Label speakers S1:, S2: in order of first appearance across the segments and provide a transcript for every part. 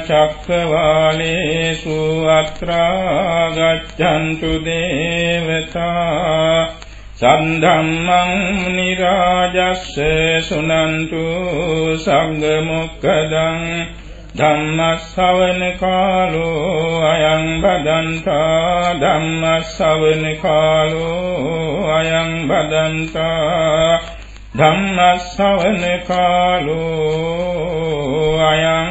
S1: චක්කවාලේසු අත්‍රා ගච්ඡන්තු දේවතා සද්ධම්මං නිරාජස්ස සුනන්තු සංඝ මොක්කදං ධම්මස්සවන කාලෝ අයං බදන්තා ධම්මස්සවන කාලෝ අයං බදන්තා ධම්මස්සවන කාලෝ අයං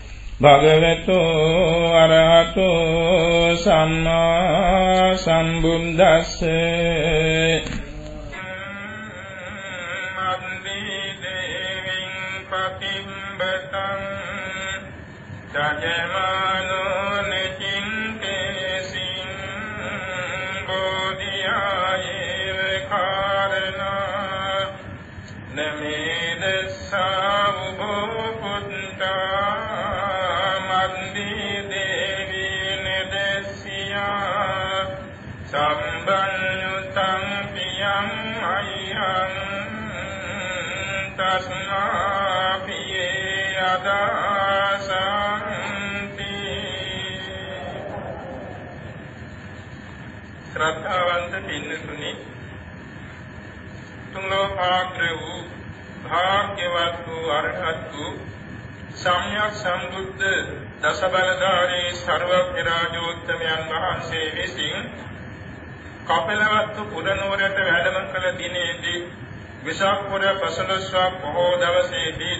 S1: භගවතු අරහතු සම්මා සම්බුද්දස්ස. පතිම්බතං සජමානෝ නිචින්තේසින් බෝධියායේ කාරණා නමේදසා උභෝ පුත්තා
S2: සම්බන්තං පියං අයං තස්මා පියේ අදාසන්ති. ශ්‍රද්ධාවන්ත පින්නතුනි තුන් ලෝකාග්‍ර වූ භාග්‍යවත් වූ අරහත් වූ සම්්‍යක් සම්බුද්ධ දසබලධාරී සර්වඥ රාජෝත්තමයන් වහන්සේ විසින් කපලවත්තු පුරනුවරට වැඩම කළ දිනේදී විසක්පුර පසළොස්වක් බොහෝ දවසේදී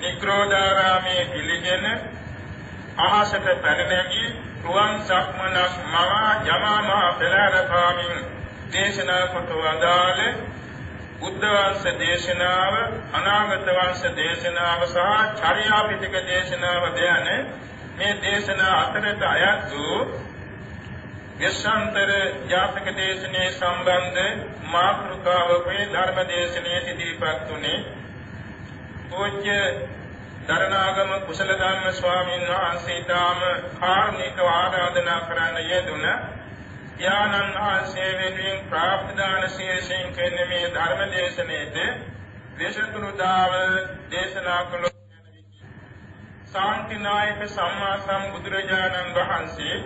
S2: නිග්‍රෝධාරාමේ පිළිගෙන අහසට පැන නැගී රුවන් සක්මනක් මහා යමා මහ පෙරහැර පාමින් දේශනා කොට වදාළ බුද්ධ වංශ දේශනාව අනාගත වංශ දේශනාව සහ චර්යා පිටක දේශනාව දැන මේ දේශනා අතරට අයත් වූ යශාන්තර ජාතක දේශනේ සම්බන්ධ මාතෘකාව වේ ධර්ම දේශනේ ඉදිරිපත් උනේ පූජ්‍ය දරණාගම කුසල ධම්ම ස්වාමීන් වහන්සේ තාම කාර්මික ආරාධනා කරන්න යෙදුණා ඥානං ආසේ වෙනුවෙන් ප්‍රාප්තදාන ශීර්ෂයෙන් කියන්නේ මේ ධර්ම දේශනයේද දේශතුරුදාව දේශනා කළ ශාන්තිනායක සම්මා සම්බුදුරජාණන් වහන්සේ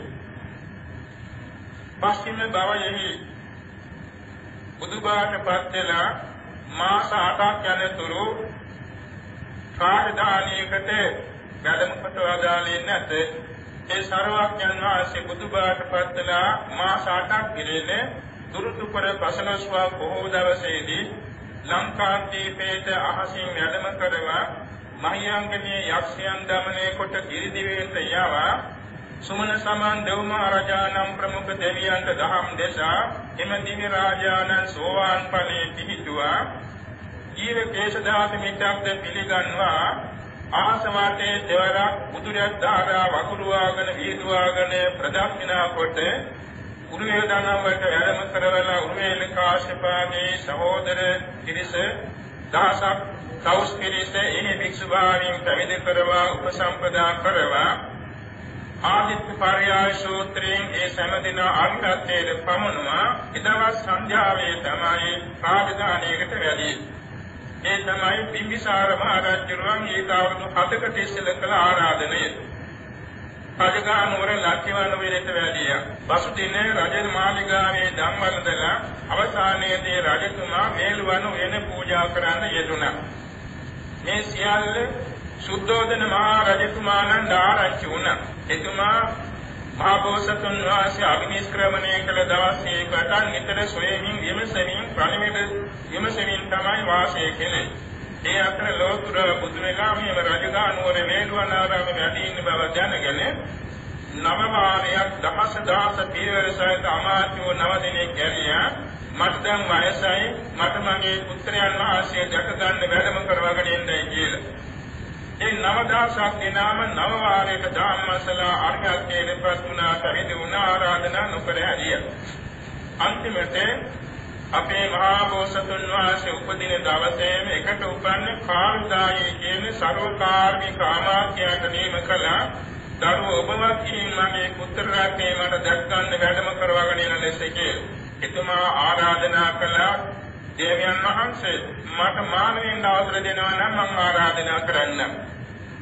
S2: පස්චිම භවයෙහි බුදුබාටපත් වෙලා මාස 8ක් යනතුරු කාර්යදානයකට වැඩම කොට වදාළේ නැත. ඒ සර්වඥන් වහන්සේ බුදුබාට පත්ලා මාස 8ක් පිළිෙල දුරුතුපර පසළොස්වක බොහෝ දවසේදී ලංකාද්වීපයට අහසින් වැඩම කරවා මහියංගනී යක්ෂයන් දමනය කොට ගිරිදිවයට යවා සුමන සමන් දෙව් මහරජාණන් ප්‍රමුඛ දෙවියන්ට දහම් දෙසා එම දිව්‍ය රාජානන් සෝවාන් ඵලයේ පිහිටුවා. ජීව කේශදාත මිත්‍යාක්ද පිළිගන්වා. ආසවාතේ දෙවරක් බුදුරජාණන් ධාරා වකුරුවාගෙන වීදුවාගෙන ප්‍රදක්ෂිනා කොට උරුවේ දානම් වලට වැඩම කරවලා උරුවේ කාශ්‍යපාගේ සහෝදර කිරිස දහසක් කවුස් කිරිස එහි භික්ෂු භාවයෙන් පැවිදි කරවා උපසම්පදා කරවා. ආදිත්‍ය පරයාය සූත්‍රයෙන් ඒ සෑම අංගත්වයේ පමණුවා ඉදවස් සංධ්‍යාවේ තමයි රාජධානියකට වැඩි ඒ තමයි බිම්බිසාර මහ රජුරුවන් ඊට අවුරුදු 7කට ඉස්සෙල්ලා කළ ආරාධනය. රජගහනුවර ලක්කිවන වෙලට වැඩියා. පසුදින රජ මාලිගාවේ ධම්මවලදලා අවසානයේදී රජතුමා මේල්වනු වෙන පූජා කරන්න යෙදුණා. මේ සියල්ල සුද්ධෝදන මහ රජතුමාණන් ආරංචි වුණා. එතුමා මහා බෝසතුන් වහන්සේ අභිනිෂ්ක්‍රමණය කළ දවස් ඒකට නිතර සොයමින් විමසමින් ප්‍රණිමිත විමසමින් තමයි වාසය කළේ. ඒ අතර ලෝතුර බුදුරජාණන් රජගහ නුවර වේළුවනාරාමේ වැඩි ඉන්න බව දැනගෙන නව වාරයක් දහස දහස පියවර සහිත අමාත්‍යෝ නව දිනක් ගැලියා මට දැන් වයසයි මට මගේ පුත්‍රයන් වහන්සේ දැක ගන්න වැඩම කරවගෙන ඉන්නයි කියලා. ඒ නව දහසක් දිනාම නව වාරයක ධම්මසලා අර්ඝත්යේ ප්‍රතුණා පරිදි වුණ ආරාධනා නොකර හැරිය. අන්තිමට අපේ මහා බෝසතුන් වහන්සේ උපදින දවසේම එකට උපන්න කාර්යදායී කියන ਸਰවකාර්මික ආමාත්‍යයට නියම කළා. දරුව ඔබවත් මගේ පුත්‍ර රත්නේ මට දැක් ගන්න වැඩම කරවගෙන යන ලෙස කියලා. එතුමා ආරාධනා කළා දේවයන් වහන්සේ මට මානවෙන් අවසර දෙනවා නම් මම ආරාධනා කරන්නම්.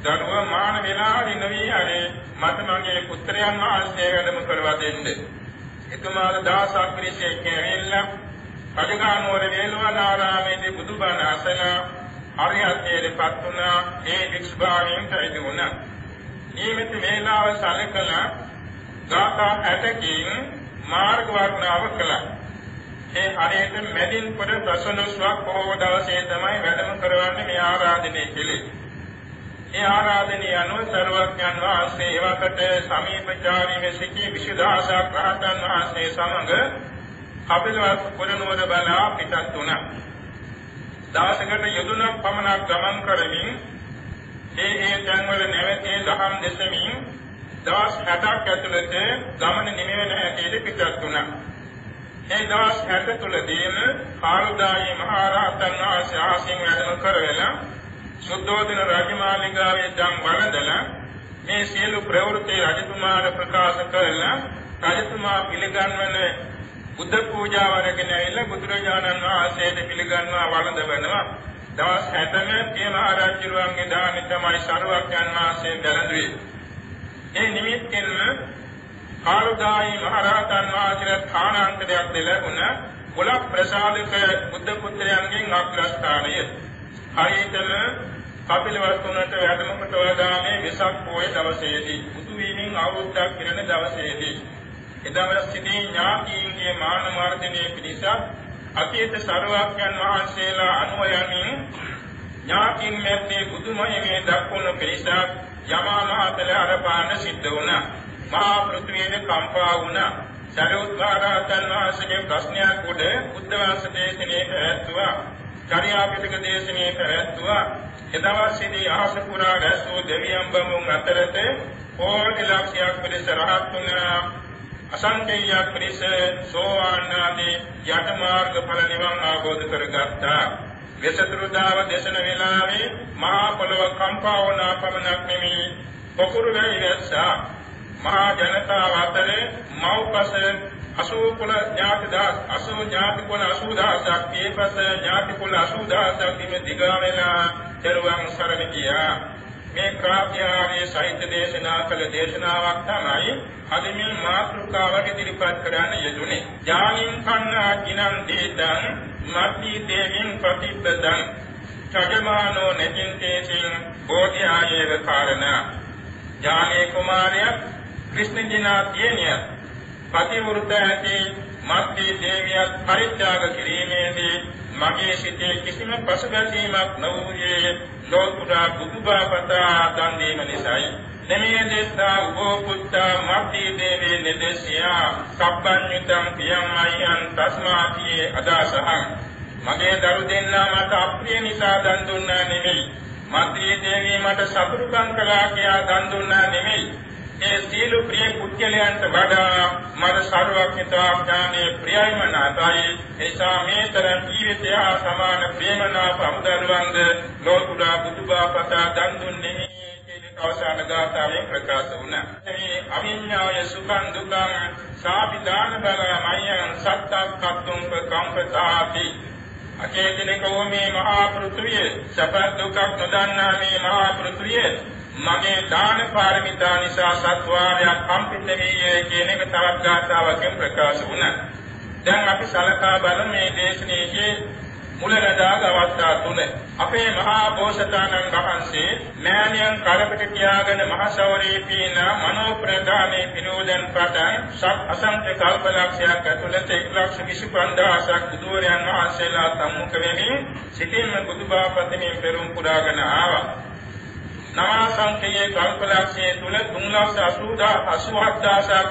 S2: දරුව මාන වෙලාවදී නවී හරි මට මගේ පුත්‍රයන් වහන්සේ වැඩම කරවා දෙන්න. එතුමාගේ දාසක් පිරිසෙක් ඇවිල්ලා රජගහනුවර වේළුවනාරාමේදී බුදුබණ අසලා හරියටේපත් වුණා ඒ වික්ෂභාවයෙන් පැවිදි වුණා. නියමිත වේලාව සැලකලා ගාථා 60කින් මාර්ග වර්ණාව කළා. ඒ හරියට මැදින් පොඩ ප්‍රසන්නස්වක් බොහෝ දවසේ තමයි වැඩම කරවන්නේ මේ ආරාධනය කෙලේ. ඒ ආරාධනය අනුව සර්වඥන් වහන්සේ එවකට සමීපචාරීව සිටි විශුදාසක් රහතන් වහන්සේ සමග කපිලවස්තු පුරනුවර බලා පිටත් වුණා. දවසකට යොදුනක් පමණක් ගමන් කරමින් ඒ ඒ තැන්වල නැවතී දහම් දෙසමින් දවස් 60ක් ඇතුළත ගමන නිමෙන හැටියට පිටත් වුණා. ඒ දවස් 60 තුලදීම කාලදායි මහරහතන් වහන්සේ ආසින් වැඩම කරවෙලා සුද්ධෝදන රාජමාලිගාවේ දම් වළඳලා මේ සියලු ප්‍රවෘත්ති රජතුමාට ප්‍රකාශ කළා රජතුමා පිළිගන්වන බුද්ධ පූජාව රැගෙන ඇවිල්ලා බුදුරජාණන් වහන්සේට පිළිගන්වා වළඳවනවා දවස් 60ම පියමහරජුරුවන්ගේ දානෙ තමයි සරුවක්යන් වහන්සේ දැරදුවේ. ඒ නිමිත්තෙන්ම කාලදායි මහරහතන් වහන්සේලා ස්ථානාන්තරයක් දෙලුණ ගොලක් ප්‍රසාදක බුද්ධ පුත්‍රයන්ගෙන් අග්‍රස්ථානය. හරියටම කපිල වස්තුනට වැඩම කොට වදාමේ වෙසක් පොය දවසේදී බුදු වීමෙන් අවුරුද්දක් පිරෙන දවසේදී එදවසේදී ඥාතීන්ගේ මාන මර්ධනයේ පිණිස අතීත සරුවක්යන් වහන්සේලා අනුයමින් ඥාතින් මෙත්තේ බුදුමහමේ දක්වන පිරිසක් යමා මහතල අරපාන සිද්ධ වුණා. මහා පෘථිවියේ කම්පා වුණා. සරුත්වාරාතන් වහන්සේගේ ප්‍රශ්නයක් උඩ බුද්ධ වංශ දේශනේ පැවැත්වුවා. චර්යාපිටක දේශනේ පැවැත්වුවා. එදවසේදී අහස පුරා රැස්වූ දෙවියන් බමුන් අතරත කෝටි ලක්ෂයක් පිරිස රහත් වුණා. අසංකේයයක් පිරිස සෝවාන් ආදී යට මාර්ගඵල නිවන් අවබෝධ කරගත්තා. වෙසතුරුදාව දේශන වේලාවේ මහා පොළව කම්පා වුණ පමණක් නෙමෙයි පොකුරු වැනි රැස්සා මහා ජනතාව අතරේ මව්පස 80 කුල ඥාති දාස් 80 ඥාති කුල 80000ක් ඒපස ඥාති කුල 80000ක් දිම දිගා වෙලා දරුවන් සරණ ගියා මේ ක්‍රාත්‍යාරයේ සාහිත්‍ය දේශනා කළ දේශනාවක් තමයි අද මේ මාතෘකාවට ඉදිරිපත් කරන්න යෙදුනේ. ඥානින් කන්නා කිනං දේතං මත්ති දේවින් ප්‍රතිපදං චජමානෝ නචින්තේසින් බෝධිආයේව කාරණා. ඥානේ කුමාරයා කෘෂ්ණ ජිනාතියනිය පතිවෘත ඇති මත්ති දේවියත් පරිත්‍යාග කිරීමේදී මගේ සිතේ කිසිම පසුබැසීමක් නොවුයේ ලෝතුරා බුදුබාපතා දන් දීම නිසායි. නමේ දේශා උභෝ පුත්තා මත්ති දේවේ නිදේශියා සබ්බඤ්ඤුතං පියම්මයන් තස්මාතියේ අදාසහං. මගේ දරු දෙන්නා මට අප්‍රිය නිසා දන් දුන්නා නෙමෙයි. මත්ති දේවී මට සතුරුකම් කළා කියා දන් දුන්නා නෙමෙයි. ඒ සීල ප්‍රිය පුද්ගලයන්ට වඩා මර සර්වඥතා ඥානයේ ප්‍රියයිම නැතයි එසා මේ තරම් ජීවිතය සමාන ප්‍රේමනාප අමුදරුවන්ද ලෝකුඩා බුදුබාපතා දන් දුන්නේ අවසාන ගාථාවෙන් ප්‍රකාශ වුණා. මේ අවිඤ්ඤාය සුඛං දුක්ඛං සාපිදාන බගමයන් සත්තක්කත්තුම් කම්පතාති අචේතනිකෝ මේ මහා පෘථුවිය සප දුක්ඛ නොදන්නා මේ මහා පෘථුවිය මගේ දාන පාරමිතා නිසා සත්වාරයක් කම්පිත වීයේ කියන එක තවත් ගාථාවකින් ප්‍රකාශ වුණා. දැන් අපි සලකා බලමු මේ දේශනාවේ මුලරදාග අවස්ථා තුන අපේ මහා බෝසතාණන් වහන්සේ මෑණියන් කරපට තියාගෙන මහසවරේ පින මනෝ ප්‍රදානේ පිනෝදන් පටන් සත් අසංඛ්‍ය කල්පලක්ෂයක් ඇතුළත 125000ක් බුදුරයන් වහන්සේලා සම්මුඛ වෙමින් සිටින්න බුදුබාපතමින් පෙරම් පුරාගෙන ආවා නාම සංඛ්‍යයේ කල්පලක්ෂයේ තුල 380000ක්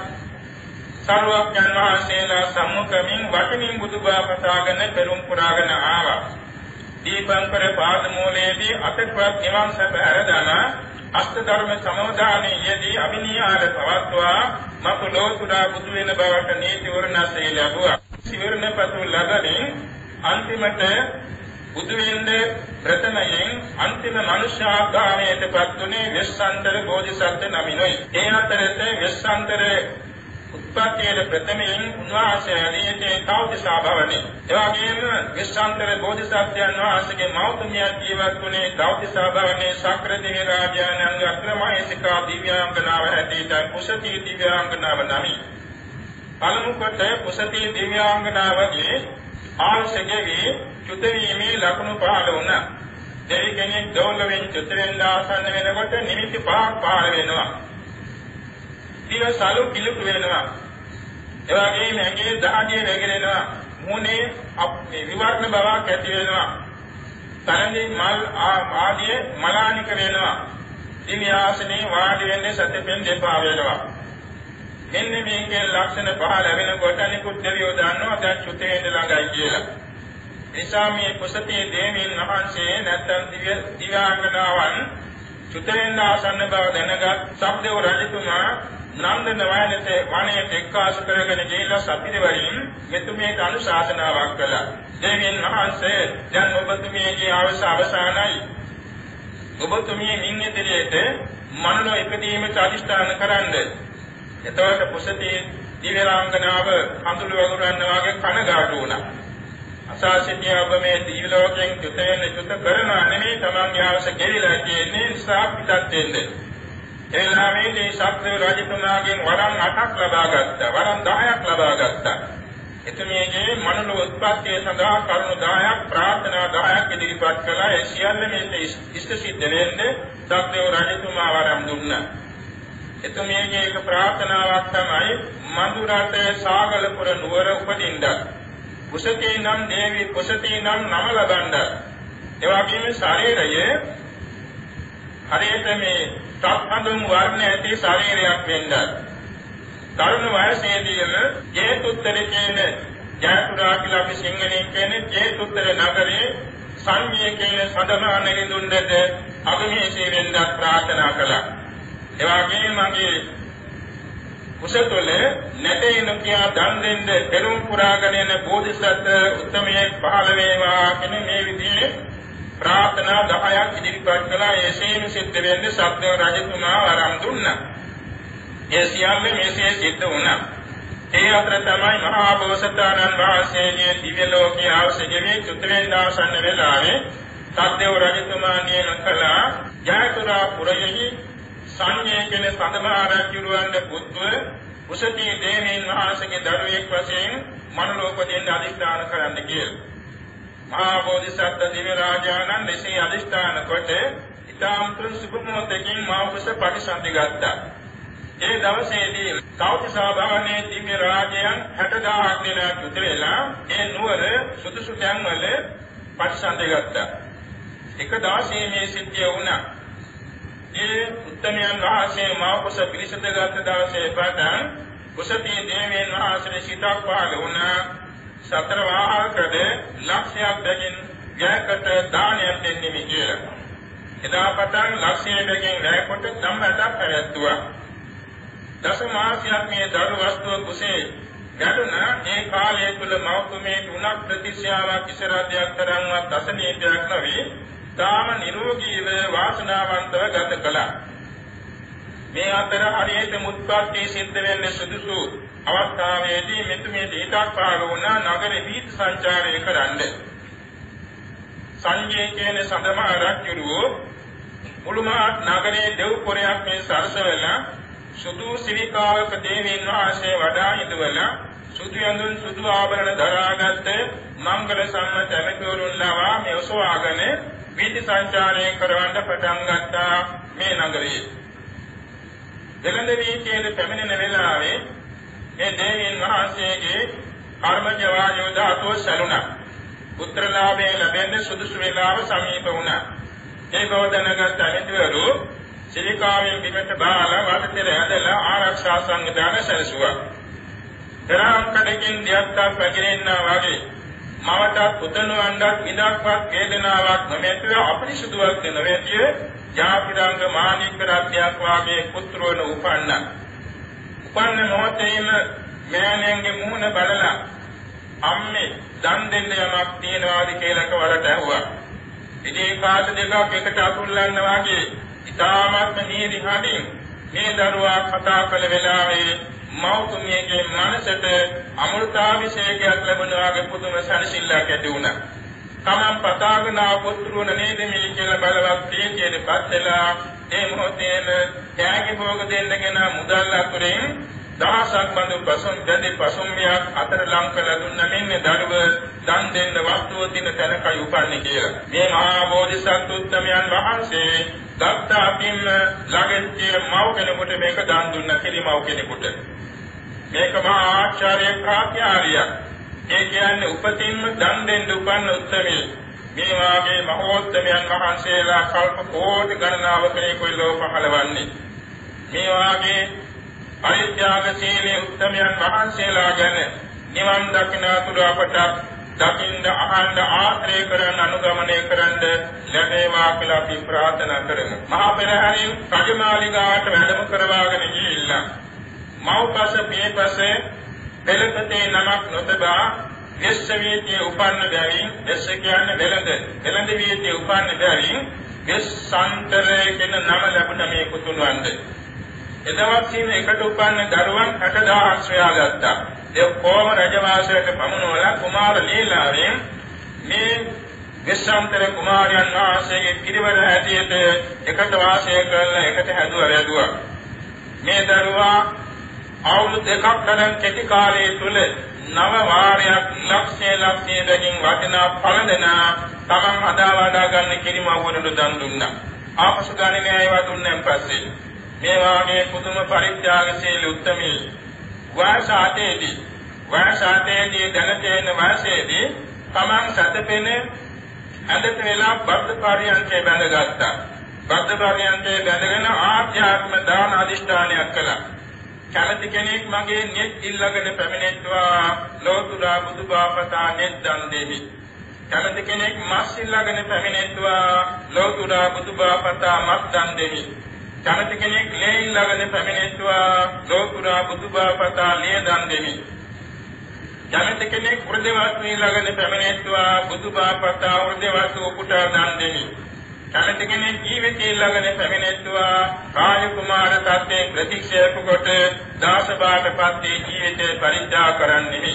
S2: සරුවක්යන් වහන්සේලා සම්මුඛමින් වටිනින් බුදුබව පතාගෙන පෙරම් පුරාගෙන ආවා. දීපංකර පාදමූලයේදී අතක්වත් නිවන් සැප ඇරදම අෂ්ට ධර්ම සමෝධානයේ යෙදී අභිනියාර පවත්වා මතු ලෝතුරා බුදු වෙන බවට නීති වර්ණසේ ලැබුවා. සිවරණ පතු ලැබමින් අන්තිමට බුදු වෙන්නේ ප්‍රථමයෙන් අන්තිම මනුෂ්‍යාගාමයටපත් උනේ වෙස්සන්තර බෝධිසත්ව නමිනුයි. ඒ අතරේ වෙස්සන්තර උත්පත්තියේ ප්‍රථමයෙන් උන්වහන්සේ ඇදීතේ තවතිසා භවනේ. ඒ වගේම විශ්වාන්තර බෝධිසත්වයන් වහන්සේගේ මෞතුමිය ජීවත් වුණේ තවතිසා භවනේ සක්‍රදේව රාජානංග අක්‍රමයිසිකා දිව්‍යාංගනාව හැටියට කුසති දිව්‍යාංගනාව නමි. පළමු කොට කුසති දිව්‍යාංගනාවගේ ආශකයේ චුතවීමේ ලකුණු පහළ වුණා. දෙවි කෙනෙක් දෝලවෙන් චුතෙන් දාසන්න වෙනකොට නිමිති පහක් පහළ වෙනවා. දිව සලු කිලුට වෙනවා. ඒ වගේම ඇඟේ දහඩිය වැగిරෙනවා. මුහුණේ අපේ විවර්ණ බවක් ඇති වෙනවා. තරංගේ මල් ආදී මලානික වෙනවා. දිව්‍ය ආසනේ වාඩි වෙන්නේ සතෙන් දෙපා වෙනවා. මෙන්න මේකේ ලක්ෂණ පහ ලැබෙනකොට අනිකුත් දෙවියෝ දන්නවා දැන් චුතේ ළඟයි කියලා. නිසා මේ කුසතේ දේවීන් වහන්සේ නැත්තම් දිව්‍ය දිව්‍යාංගනාවන් චුතෙන් ආසන්න බව දැනගත් සබ්දේව රජතුමා නන්දන වයනට වනයේ එක්කාසු කරගෙන ගිහිල්ලා සපිරවරින් මෙතුමියට අනුශාසනාවක් කළා. දෙවියන් වහන්සේ දැන් ඔබතුමියගේ අවස අවසానයි. ඔබතුමිය මින් ඉදිරියට මනෝ ඉපදීමට අදිෂ්ඨාන කරන්න. එතකොට කුසතී දිව්‍යරාංගනාව හඳුළු වගුරන්න වාගේ කනගාටු වුණා. අසා සිටිය ඔබ මේ දිව්‍ය ලෝකයෙන් චුත වෙන චුත කරනා නෙමෙයි තමන්ගේ අවශ්‍ය ගෙවිලා කියන්නේ නිසා පිටත් වෙන්නේ. ඒ ලාමේදී ශක්‍ර රජතුමාගෙන් වරන් 8ක් ලබා ගත්තා. වරන් 10ක් ලබා ගත්තා. එතුමියගේ මනෝල උත්පත්තිය සඳහා කරුණු 10ක් ප්‍රාර්ථනා 10ක් ඉදිරිපත් කළා. ඒ සියල්ල මේ ඉෂ්ට සිද්ධ වෙන්නේ ශක්‍ර රජතුමා වරම් දුන්නා. එතුමියගේ එක ප්‍රාර්ථනාවක් තමයි මధుරට සාගලපුර නුවර උපදින්නත්. කුසතේ නම් දේවි කුසතේ නම් නම ලබන්න. ඒ වගේම ශරීරයේ හරියට මේ සත්හඳුන් වර්ණ ඇති ශරීරයක් වෙන්නත්. තරුණ වයසේදීම ජේතුත්තර කියන ජයපුරා කියලා අපි සිංහලෙන් කියන්නේ ජේතුත්තර නගරයේ සංඤ්ඤය කියන සදමා නෙරිඳුන්ට අගමේශී වෙන්නත් ප්‍රාර්ථනා කළා. ඒ වගේම මගේ කුසතොල නැtei නොකියා දන් දෙන්න පෙරම් පුරාගෙන යන බෝධිසත්ව උත්තමයේ පහළ වේවා කියන මේ විදිහේ ප්‍රාර්ථනා 10ක් ඉදිරිපත් කළා එසේම සිද්ධ වෙන්නේ සත්‍ය රජතුමා වරම් දුන්නා. ඒ සියල්ල මෙසේ සිද්ධ වුණා. ඒ අතර තමයි මහා බෝසතාණන් වහන්සේගේ දිව්‍ය ලෝකයේ අවශ්‍යයේ චුත්‍රේන්දාසන්න වෙලාවේ සත්‍ය රජතුමා නියම කළා ජයතුරා පුරයෙහි සංඥේ කියන සඳමාරජුරවන්ගේ පුත්ව කුසදී දේවීන් වහන්සේගේ දරුවෙක් වශයෙන් මනෝලෝකයෙන් අධිෂ්ඨාන කරන්න කියලා. මහා බෝධිසත්ව දිව්‍ය රාජානන් එසේ අධිෂ්ඨාන කොට ඊටාම් තුන් සුභමෝතකින් මාවස පරිසන්දි ගත්තා. ඒ දවසේදී කෞතිසා භවනේ දිව්‍ය රාජයන් 60000ක් දෙනා යුද වෙලා ඒ නුවර සුදුසු තැන්වල පරිසන්දි ගත්තා. එක දවසේ මේ සිද්ධිය වුණා. ඒ උත්තමයන් වහන්සේ මාවස පිළිසඳගත් දවසේ පටන් කුසතී දේවයන් වහන්සේ සිතක් පහළ වුණා. සතර වාහකද ලක්ෂයක් බැගින් යකට දානයක් දෙන්නේ කියලා. එදා පටන් ලක්ෂය බැගින් වැයකොට ධම්මයක් පැවැත්තුවා. දස මාසයක් මේ දරු වස්තුව කුසේ ගැටුණා ඒ කාලය තුල මෞතුමේ තුනක් ප්‍රතිශ්‍යාවක් ඉසරදයක් තරම්වත් අසනීපයක් නොවේ. තාම නිරෝගීව වාසනාවන්තව ගත කළා. මේ අතර හරියට මුත්පත්ති සිද්ධ වෙන්නේ සුදුසු අවස්ථාවේදී මෙතුමේ දීතක් පහළ වුණා නගරේ දීත සංචාරය කරන්න. සංජය කියන සඳම රජුරුව මුළුමහත් නගරේ දෙව්පොරයක් මේ සරසවලා සුදු සිරිකාවක දේවීන් වහන්සේ වඩා ඉදවලා සුදු යඳුන් සුදු ආභරණ දරාගත් මංගල සම්මත ඇමතිවරුන් ලවා මේ ඔසවාගෙන වීදි සංචාරය කරවන්න පටන් ගත්තා මේ නගරයේ. දෙලඳ වීථියේ පැමිණෙන වෙලාවේ මේ දේවීන් වහන්සේගේ කර්මජ වායෝ ධාතුව සැලුණා. පුත්‍රලාභය ලැබෙන්න සුදුසු වේලාව සමීප වුණා. ඒ බව දැනගත් අනිතවරු සිරිකාවෙන් බිමට බාලා වටතර ඇදලා ආරක්ෂා සංවිධාන සැලසුවා. දරාංකඩකින් දියත්තක් පැකිරෙන්නා වගේ මවටත් පුතණුවන්ටත් විදක්වත් වේදනාවක් නොමැතිව අපරිසුදුවක් නොවැතිය ජාතිරංග මානික රත්නයක් වාගේ පුත්‍රවන උපන්නා. උපන්න මොහොතේම මෑණියන්ගේ මුහුණ බලලා අම්මේ දන් දෙන්න යමක් තියනවාද කියලා කවරට ඇහුවා. ඉතින් කාට දෙකක් එකට අතුල්ලන්න වාගේ ඊටාත්ම නීති හදින් මේ දරුවා කතා කළ වෙලාවේ මෞතුමියගේ මනසට අමෘතාභිෂේකයක් ලැබුණාගේ පුදුම සැනසෙල්ලක් ඇති වුණා. තමන් පතාගෙන පුත්රුණ නේද මේ කියලා බලවත් ප්‍රීතියටපත් වෙලා ඒ මොහොතේම ත්‍යාග භෝග දෙන්නගෙන මුදල් අතුරෙන් දහසක් බඳු පසුන් දෙදි පසුම්මියක් අතර ලං කළ දුන්න මෙන්න දරුව දන් දෙන්න වස්තුව තින තැනකයි උපන්නේ කියලා. මේ මහා බෝධිසත්ව උත්තමයන් වහන්සේ දත්තාපින් ළඟදී මව් කෙනෙකුට මේක දන් දුන්න කෙලිමව් කෙනෙකුට. මේක මහා ආචාර්ය ප්‍රාත්‍යාරියක්. ඒ කියන්නේ උපතින්ම දන් දෙන්න උපන්න උත්සමයේ මේ වාගේ මහෝත්තමයන් වහන්සේලා කල්ප කෝටි ගණනාවකේ කොයි ලෝ පහළවන්නේ. මේ වාගේ පරිත්‍යාගශීලී උත්තමයන් වහන්සේලා ගැන නිවන් දකින්නතුරු අපට දකින්න අහන්න ආශ්‍රය කරන අනුගමනය කරන්න ලැබේවා කියලා අපි ප්‍රාර්ථනා කරමු. මහා පෙරහැරින් රජමාලිගාවට වැඩම කරවාගෙන ගිහිල්ලා මව්පස පියපස පෙළපතේ නමක් නොතබා වෙස්ස වීතිය උපන්න බැවින් වෙස්ස කියන්නේ වෙළඳ. වෙළඳ වීතිය උපන්න බැවින් වෙස්සන්තරේ කියන නම ලැබුණ මේ පුතුණවන්ද එදවත් සීම එකට උපන්න දරුවන් 60000ක් සොයාගත්තා. ඒ කොම රජවාසයට පමුණවලා කුමාර ලීලාවෙන් මේ විශ්වාන්තර කුමාරයන් වහන්සේගේ පිරිවර හැටියට එකට වාසය කරලා එකට හැදුවා වැදුවා. මේ දරුවා අවුරුදු දෙකක් තරම් කෙටි කාලය තුල නව වාරයක් ලක්ෂය ලක්ෂය දෙකින් වටිනා පළඳන තමන් හදා වඩා ගන්න කිරිම අවුරුදු දන් දුන්නා. ආපසු ගන්නේ නෑ ඒවා දුන්නෙන් පස්සේ. මේ වාගේ පුදුම පරිත්‍යාගශීල උත්මී වාසාතේදී වාසාතේදී දැනතේන වාසයේදී තමන් සතපෙන ඇඳට වෙලා බද්ධ පරියන්කේ බැඳගත්තා. බද්ධ පරියන්කේ බැඳගෙන ආධ්‍යාත්ම දාන අදිෂ්ඨානයක් කළා. කැමති කෙනෙක් මගේ net ඉල්ලගෙන පැමිණෙත්වා ලෝතුරා බුදුබාපතා net දන් දෙමි. කැමති කෙනෙක් මස් ඉල්ලගෙන පැමිණෙත්වා ලෝතුරා බුදුබාපතා මස් දන් දෙමි. කැමති කෙනෙක් ලේ ඉල්ලගෙන පැමිණෙත්වා ලෝතුරා බුදුබාපතා ලේ දන් දෙමි. කැමති කෙනෙක් වෘදවස්තු ඊළඟට පැමිණෙත්වා බුදුබාපතා වෘදවස්තු උපුටා දන් දෙමි. කැමති කෙනෙක් ජීවිතය ඊළඟට පැමිණෙත්වා කාය කුමාර තත්ත්වයේ ප්‍රතික්ෂේප කොට දාස බාටපත් ජීවිතේ පරිත්‍යාග කරන්නෙමි.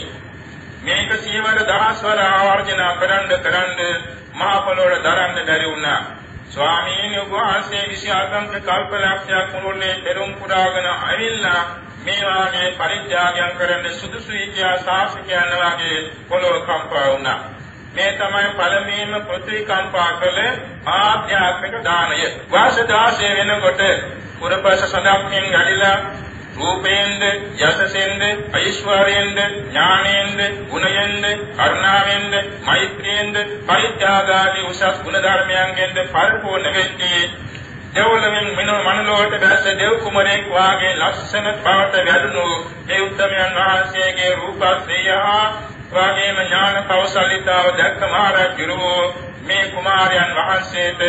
S2: මේක සියවර දහස්වර ආවර්ජන කරන්න කරන්න මහ පොළොවට දරන්න බැරි වුණා. ස්වාමීන් වහන්සේ විශ්වාසංක කල්පලක්ෂයක් මුළුල්ලේ පෙරම් පුරාගෙන ඇවිල්ලා මේ වාගේ පරිත්‍යාගයන් කරන්න සුදුසුයි කියා ශාස්ත්‍රයන් වාගේ පොළොව කම්පා වුණා. මේ තමයි පළමුවෙන්ම පෘථිවි කම්පා කළ ආධ්‍යාත්මික දානය. වාස 16 වෙනකොට පුරපස සදාක්යෙන් ගැලිලා රූපයෙන්ද යසසෙන්ද ඓශ්වර්යෙන්ද ඥානයෙන්ද ගුණයෙන්ද කරුණාවෙන්ද මෛත්‍රියෙන්ද පරිත්‍යාගාදී උසස් ගුණ ධර්මයන්ගෙන්ද පරිපූර්ණ වෙන්නේ දෙවොලමින් මිනෝ මනලෝට දැස දෙව් කුමරෙක් වාගේ ලක්ෂණ බවට වැඩුණු මේ උත්තමයන් වහන්සේගේ රූපස්ත්‍රිය වාගේම ඥාන කෞසලිතාව දැක්ක මහරජුරු මේ කුමාරයන් වහන්සේට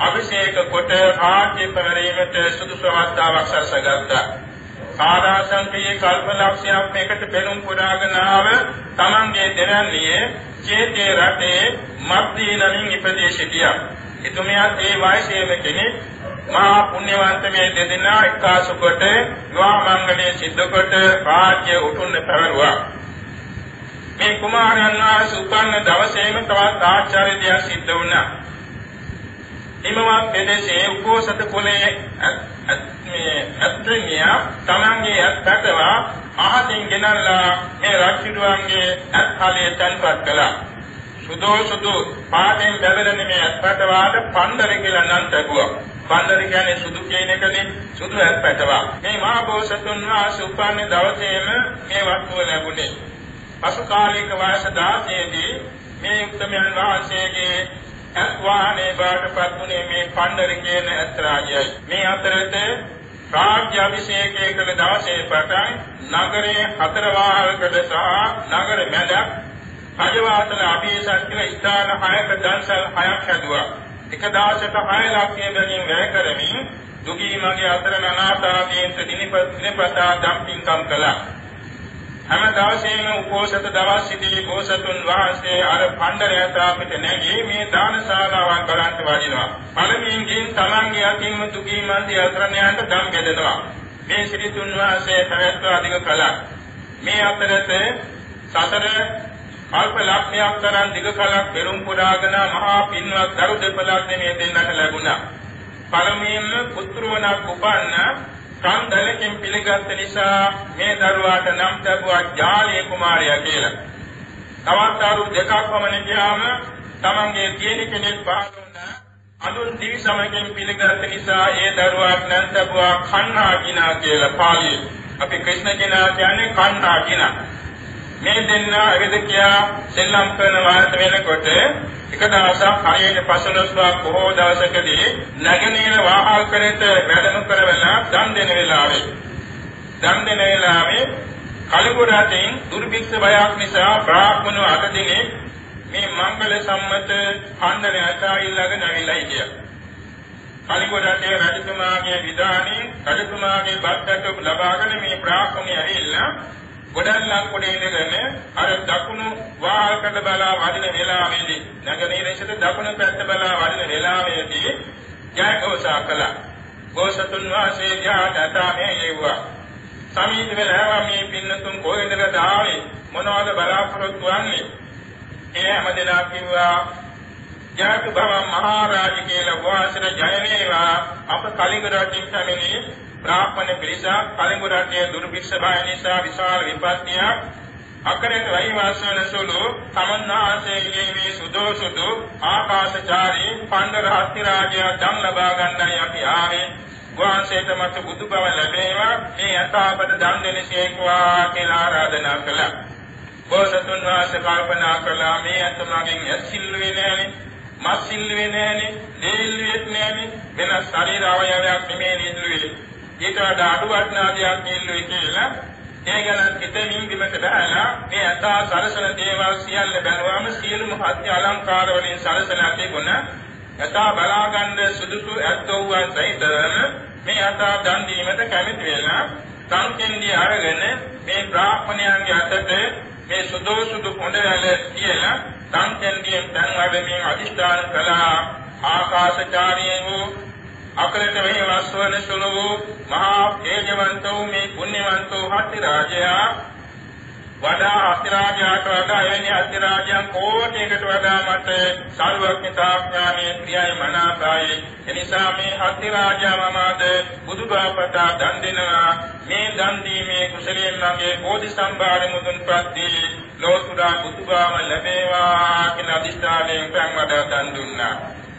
S2: අභිෂේක කොට ආත්‍ය පරිමත සුදුසු අවස්ථාවක් සැලසගත්තා. සාදාසංකයේ කල්පලක්ෂයක් මේකට පෙනුම් පුරාගෙන ආව තමන්ගේ දෙවැන්නියේ චේතේ රටේ මත්දීනමින් ඉපදී සිටියා. එතුමියත් ඒ වයසේම කෙනෙක් මහා පුණ්‍යවන්ත මේ දෙදෙනා එක්කාසු කොට විවාහ මංගලයේ සිද්ධ කොට රාජ්‍ය උතුම්න පැවරුවා. මේ කුමාරයන් වහන්සේ උපන්න දවසේම තවත් ආචාර්ය දෙයක් සිද්ධ වුණා. හිමවත් ප්‍රදේශයේ උපෝසත කුලයේ මේ අත්මිය තමන්ගේ අත්කටවා අහසින් ගෙනල්ලා මේ රජුගේ අත්හලේ තන්පත් කළා. සුදෝ සුදු පාටෙන් බැලෙන මේ අත්කටවාට පණ්ඩර කියලා නම් ලැබුවා. පණ්ඩර කියන්නේ සුදු කියන එකනේ සුදු අත්කටවා. මේ මහා බෝසතුන් වහන්සේ උපන්නේ දවසේම මේ වස්තුව ලැබුණේ. පසු කාලයක වයස 16 දී මේ උත්තමයන් වහන්සේගේ අත්වාහනේ බාටපත් වුණේ මේ පණ්ඩර කියන අත්‍රාජයයි. මේ අතරත රාජ්‍ය අභිෂේකයේ කළ දවසේ පටන් නගරයේ හතර වාහනකට සහ නගර මැදක් රජවාසල අභිෂේක කියලා ස්ථාන හයක දන්සල් හයක් හැදුවා. එක දවසට 6 ලක්ෂය බැගින් වැය කරමින් දුගී මගේ අතර නනාතාදීන්ට දිනපතා දම්පින්කම් කළා. හැම දවසේම උපෝසත දවස් සිටි බෝසතුන් වහන්සේ අර පණ්ඩරයට අපිට නැගී මේ දානශාලාවන් කරන්ට වඩිනවා. පළමුවෙන් ගින් තමන්ගේ අතින්ම දුකී මන්දි අසරණයන්ට දම් බෙදනවා. මේ ශ්‍රී තුන් වහන්සේ පැවැත්ව අධික කලක්. මේ අතරතේ සතර කල්ප ලක්ෂයක් තරම් දිග කලක් පෙරම් පුරාගෙන මහා පින්වත් දරු දෙපළක් මේ දෙන්නට ලැබුණා. පළමුවෙන්ම පුත්‍රවණක් උපන්න කන්දලකින් පිළිගත් නිසා මේ දරුවාට නම් ලැබුවා ජාලී කුමාරයා කියලා. තවත් අවුරුදු දෙකක් පමණ ගියාම තමන්ගේ තියෙන කෙනෙක් පහළ වුණා. අඳුන් දිවි සමගින් පිළිගත් නිසා ඒ දරුවාට නම් ලැබුවා කන්නා කිනා කියලා පාළියේ. අපි ක්‍රිෂ්ණ කිනා කියන්නේ කන්නා කිනා. මේ දෙන්න එවිදකියා සෙල්ලම් කරන වාර්ත වෙනකොට එක දවසක් හරියට පසළොස්වක් බොහෝ දවසකදී නැගෙනහිර වාහල් කරේට වැඩම කරවලා දන් දෙන වෙලාවේ දන් දෙන වෙලාවේ කලුරාතෙන් දුර්භික්ෂ බයක් නිසා බ්‍රාහ්මණව අද දිනේ මේ මංගල සම්මත ඛණ්ඩනය අතයිල්ලගෙන ඇවිල්ලා හිටියා. කලිගොඩේ රජතුමාගේ විධානයේ රජතුමාගේ බද්දට ලබාගෙන මේ බ්‍රාහ්මණය ඇවිල්ලා ගොඩල්ලක් කොට ඉඳගෙන අර දකුණු වාහකට බලා වදින වෙලාවේදී නගරීරේශට දකුණු පැත්ත බලා වදින වෙලාවේදී ජයഘോഷා කළා. ගෝසතුන් වාසේ ඥාතතා මේ යුවා. සමීප වෙලා මේ පින්නතුන් කොහෙන්ද ආවේ මොනවද බලාපොරොත්තු වන්නේ? ඒ හැමදෙනා කිව්වා ජාති භව මහරජ කියලා වාසන ජය වේවා අප කලිඟ රටින් පැමිණි බ්‍රාහ්මණ පිරිස කලිඟ රටේ දුර්භික්ෂ භය නිසා විශාල විපත්තියක් අකරට වෛවාසවන සුළු තමන්නාසේගේ මේ සුදෝසුදු ආකාශචාරී පණ්ඩර හස්ති රාජය ධම් ලබා ගන්නයි අපි ආවේ වහන්සේට මත බුදු බව ලැබේවා මේ යථාපද දන් දෙනසේකවා කියලා ආරාධනා කළා. බෝසතුන් වහන්සේ කල්පනා කළා මේ අතමගෙන් ඇසිල්ුවේ නෑනේ මස් සිල්ුවේ නෑනේ දෙල්ුවෙත් නෑනේ වෙන ශරීර අවයවයක් නෙමෙයි නිදුවේ. ඊට වඩා අඩු වටනා දෙයක් නිල්ුවේ කියලා ඒ ගැන හිතමින් බිමට බහලා මේ අතා සරසන දේවල් සියල්ල බැලුවාම සියලුම හත්ය අලංකාර වලින් සරසලා තිබුණ යථා බලාගන්න සුදුසු ඇත්තෝවන් සහිතවම මේ යථා දන් දීමට කැමති වෙලා සංකෙන්දී අරගෙන මේ බ්‍රාහ්මණයන්ගේ අතට මේ සුදු සුදු පොඬවැල කියලා සංකෙන්දියෙන් තන් වඩමින් අදිස්ථාන කළා. ආකාශචාරී වූ අකලට වෙහි වස්වන සුළු වූ මහා තේජවන්තෝ මේ පුණ්‍යවන්තෝ හත්ති රාජයා වඩා අස්තිරාජයාට වඩා එවැනි අස්තිරාජයන් කෝටියකට වඩා මට සර්වඥතාඥානයේ ප්‍රියයි මනාපයි එනිසා මේ අස්තිරාජයා මමද බුදුබාපට දන් දෙනවා. මේ දන් දීමේ කුසලයෙන් මගේ බෝධි සම්භාර මුදුන්පත් දී ලෝතුරා බුදුබාම ලැබේවා කියන අදිෂ්ඨානයෙන් ප්‍රංවඩ දන් දුන්නා.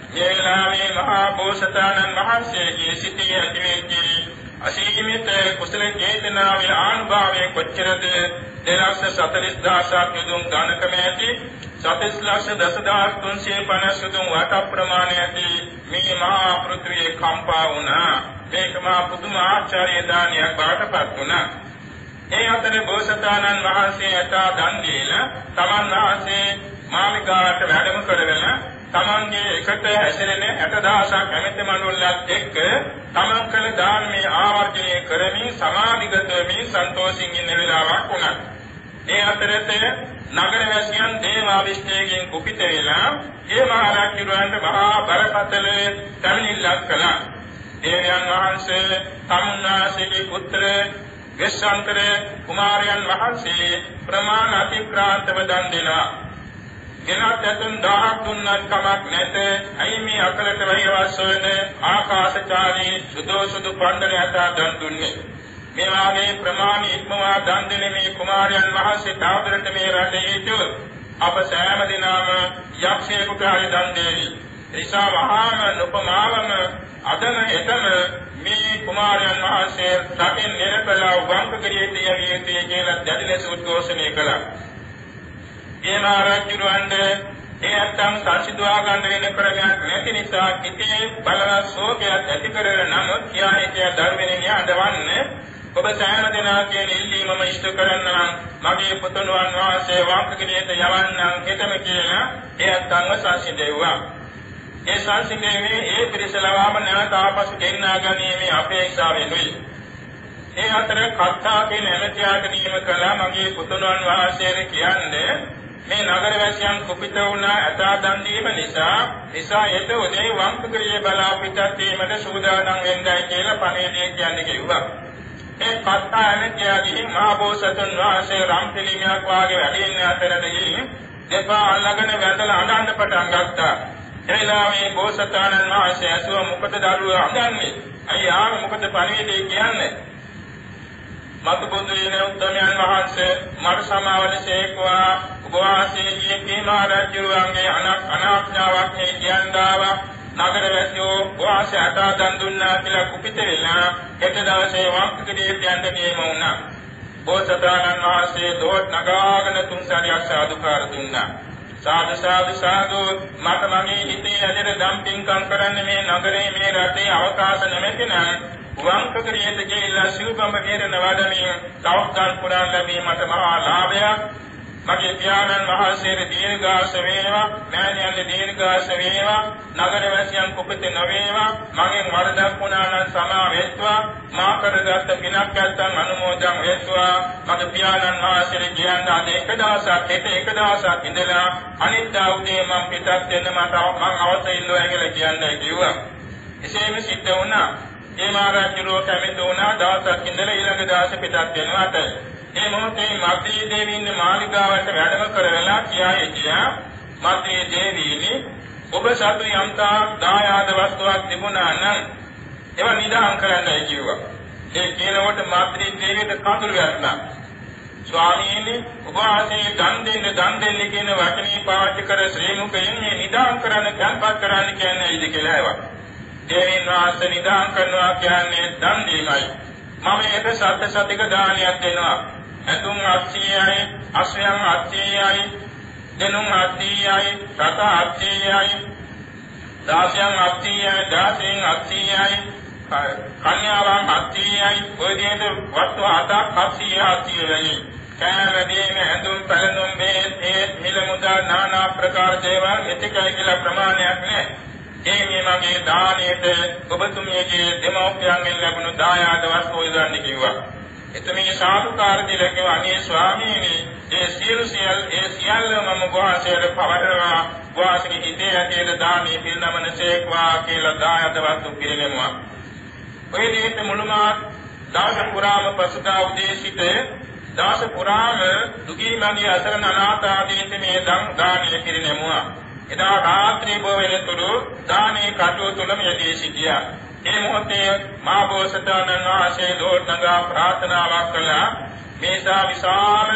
S2: මේ වෙලාවේ මහා බෝසතාණන් වහන්සේගේ සිටී ඇතිවෙච්ච. අසීමිත කුසල චේතනාවේ ආනුභාවයේ කොච්චරද? 240000ක් යදුම් දානකම ඇති. සතස් ලක්ෂ දසදහස් තුන්සිය පනස් යදුම් වට ප්‍රමාණය ඇති. මේ මහා පෘථිවියේ කම්පා වුණා. මේක මහා පුදුම ආචාර්ය දානයක් බාටපත් වුණා. ඒ අතරේ බෝසතාණන් වහන්සේ යථා දන් දීලා තමන් වහන්සේ මාළිගාවට වැඩම කරගෙන තමන්ගේ එකට ඇසෙන 60000ක් ඇමෙති මණ්ඩලයක් එක්ක තමන් කළ දානමය ආවර්ජනය කරමින් සමාධිගත වෙමින් සන්තෝෂින් ඉන්න වෙලාවක් වුණා. ඒ අතරතේ නගර වැසියන් දේවාවිෂ්ඨයෙන් කුපිත වෙලා ඒ මහරජුරන්ට මහා බරපතල පැමිණිල්ලක් කළා. දේවයන් වහන්සේ තමුන්නාසේගේ පුත්‍ර වෙස්සන්තර කුමාරයන් වහන්සේ ප්‍රමාණ අතික්‍රාන්තව දන් දෙනවා. ගෙනත් ඇතුන් 1000ක් දුන්නත් කමක් නැත. අයි මේ අකලට වෛරවස් වෙන ආකාශචාරී සුදෝ සුදු පණ්ඩලයට දන් දුන්නේ. මේ වාගේ ප්‍රමාණ ඉක්මවා දන් දෙන මේ කුමාරයන් වහන්සේ තාවතරට මේ රටේ හිටු අප සෑම දිනම යක්ෂයෙකුට හරි දන් දෙවි. ඒසා මහාම නුපමාවම අදන එතම මේ කුමාරයන් වහන්සේ රටෙන් නිරපලා වංකගිරියේ තියවියේ කියලා දැඩි ලෙස උද්ඝෝෂණය කළා. ඒ මහරජුරවන්ට ඒ අත්තම් සංසිඳවා ගන්න වෙන ක්‍රමයක් නැති නිසා කිතේ බලවත් ශෝකයක් ඇති කරගෙන නමුත් කියානේ කිය ධර්මෙනිය අඬවන්නේ ඔබ සෑම දෙනා කියන ඉල්ලීමම ඉෂ්ට කරන්නම්. මගේ පුතුණුවන් වහන්සේ වාක්කගිරියට යවන්නම් හෙතම කියලා ඒ අත්තම්ව සංසිඳෙව්වා ඒ සංසිඳීමේ ඒ පිරිස ලවාම නැවත ආපසු ගෙන්නා ගැනීමේ අපේක්ෂාවෙනුයි ඒ අතර කත්තා කියන එමෙතියාට නියම කළා මගේ පුතුණුවන් වහන්සේට කියන්නේ මේ නගර වැසියන් කුපිත වුණා ඇතා දන් දීම නිසා නිසා එත උදේ වංකගිරිය බලා පිටත් වීමට සූදානම් වෙන්නයි කියලා පණේදී කියන්නේ කිව්වා. ඒ පත්තායන කියගිහින් මහා බෝසතුන් වහන්සේ රම්පිලිමයක් වාගේ වැඩි ඉන්න අතරදී දෙපා අල්ලගෙන වැඳලා අඬන්න පටන් ගත්තා. එලා මේ බෝසතාණන් වහන්සේ ඇසුව මොකද දරුවා අඬන්නේ? අයියා මොකද පණිවිඩය කියන්නේ? මතු බුදු වෙන උත්තමයන් වහන්සේ මට සමාවලසේකවා උපවාසයේ කීමා රජුවන්ගේ අනාඥාවක් මේ කියන්දාව නගර වැසියෝ වාසය අටා දන් දුන්නා කියලා කුපිත වෙලා හෙට දවසේ වක්කකදී යන්න නියම වුණා. බෝසතාණන් වහන්සේ දොත් නගාගෙන තුන් සැරයක් සාදුකාර දුන්නා. සාදු සාදු සාදු මට මගේ හිතේ ඇදෙන දම්පින්කම් කරන්න මේ නගරේ මේ රටේ අවකාශ නැමැති නම් වංකකරියට ගිහිල්ලා සිව්බඹ වේරණ වඩමින් සෞඛ්‍යන් පුරා ලැබීමට මහා ලාභයක්. මගේ පියාණන් වහන්සේට දීර්ඝාස වේවා. මෑණියන්ට දීර්ඝාස වේවා. නගර වැසියන් කුපිත නොවේවා. මගෙන් වරදක් වුණා නම් සමා වෙත්වා. මා කරගත් පිනක් නැත්තම් අනුමෝදන් වෙත්වා. මගේ පියාණන් වහන්සේට කියන්න අද එක දවසක් හෙට එක දවසක් ඉඳලා අනිත් දවසේ මම පිටත් වෙන්න මට මම අවශ්‍ය ඉල්ලුවා කියලා කියන්නේ කිව්වා. එසේම සිද්ධ වුණා. ඒ මහරජුරෝ කැමති වුණා දවසක් ඉඳලා ඊළඟ දවසේ පිටත් වෙනවාට ඒ මොහොතේ මද්දී දේවීන් මාලිගාවට වැඩම කරලා කියා හිටියා මද්දී දේවීනි ඔබ සතු යම්තා දායාද වස්තුවක් තිබුණා නම් ඒවා නිදාන් කරන්නයි කිව්වා. ඒ කියනකොට මද්දී දේවියට කඳුළු වැටුණා. ස්වාමීනි ඔබ ආසේ දන් දෙන්න දන් දෙන්න කියන වචනේ පාවිච්චි කර ශ්‍රී මුඛයෙන් මේ නිදාන් කරන්න තැන්පත් කරන්න කියන්නේ ඉද කියලා ඒවා. දේවීන් වහන්සේ නිදාන් කරනවා කියන්නේ දන් දීමයි. මම ඒක සත්‍ය සතික දානයක් දෙනවා. ඇතුම් 800යි, අස්වැයන් 800යි, දෙනුම් 800යි, රත 800යි, දාසයන් 800යි, දාසයන් 800යි, කන්‍යාවන් 800යි, ඔය විදිහට වස්තු 7ක් 700 700යි. කෑමදීම ඇඳුම් පැළඳුම් බෙහෙත් ඒ මිල මුදල් নানা ප්‍රකාර දේවල් එතිකයි කියලා ප්‍රමාණයක් නැහැ. ඒ මේ මගේ දානයේට ඔබතුමියගේ දෙමව්පියන්ගෙන් ලැබුණු දායාද වස්තු උයදන්න කිව්වා. එතමේ සාදුකාර දීලා කිව්වා අනේ ස්වාමීනි ඒ සියලු සියල් ඒ සියල්ල මම ගෝවාසයට පවරනවා ගෝවාසගේ හිතේ ඇතින දානීය පිරිනමනසේක්වා කියලා දායද වස්තු පිළිගන්නවා. ඔය විදිහට මුළුමහත් දාස පුරාම පසුදා උදේසිත දාස පුරාම දුගී මඟී අසරණ අනාථ ආදීන්ට මේ දානීය පිරිනැමුවා. එදා රාත්‍රී බොවෙනතුරු දානේ කටයුතුලම යෙදී සිටියා. ඒ මොහොතේ මා බෝසතාණන් වහන්සේ දෝර්ණගා ප්‍රාර්ථනාවක් කළා. මේසා විශාල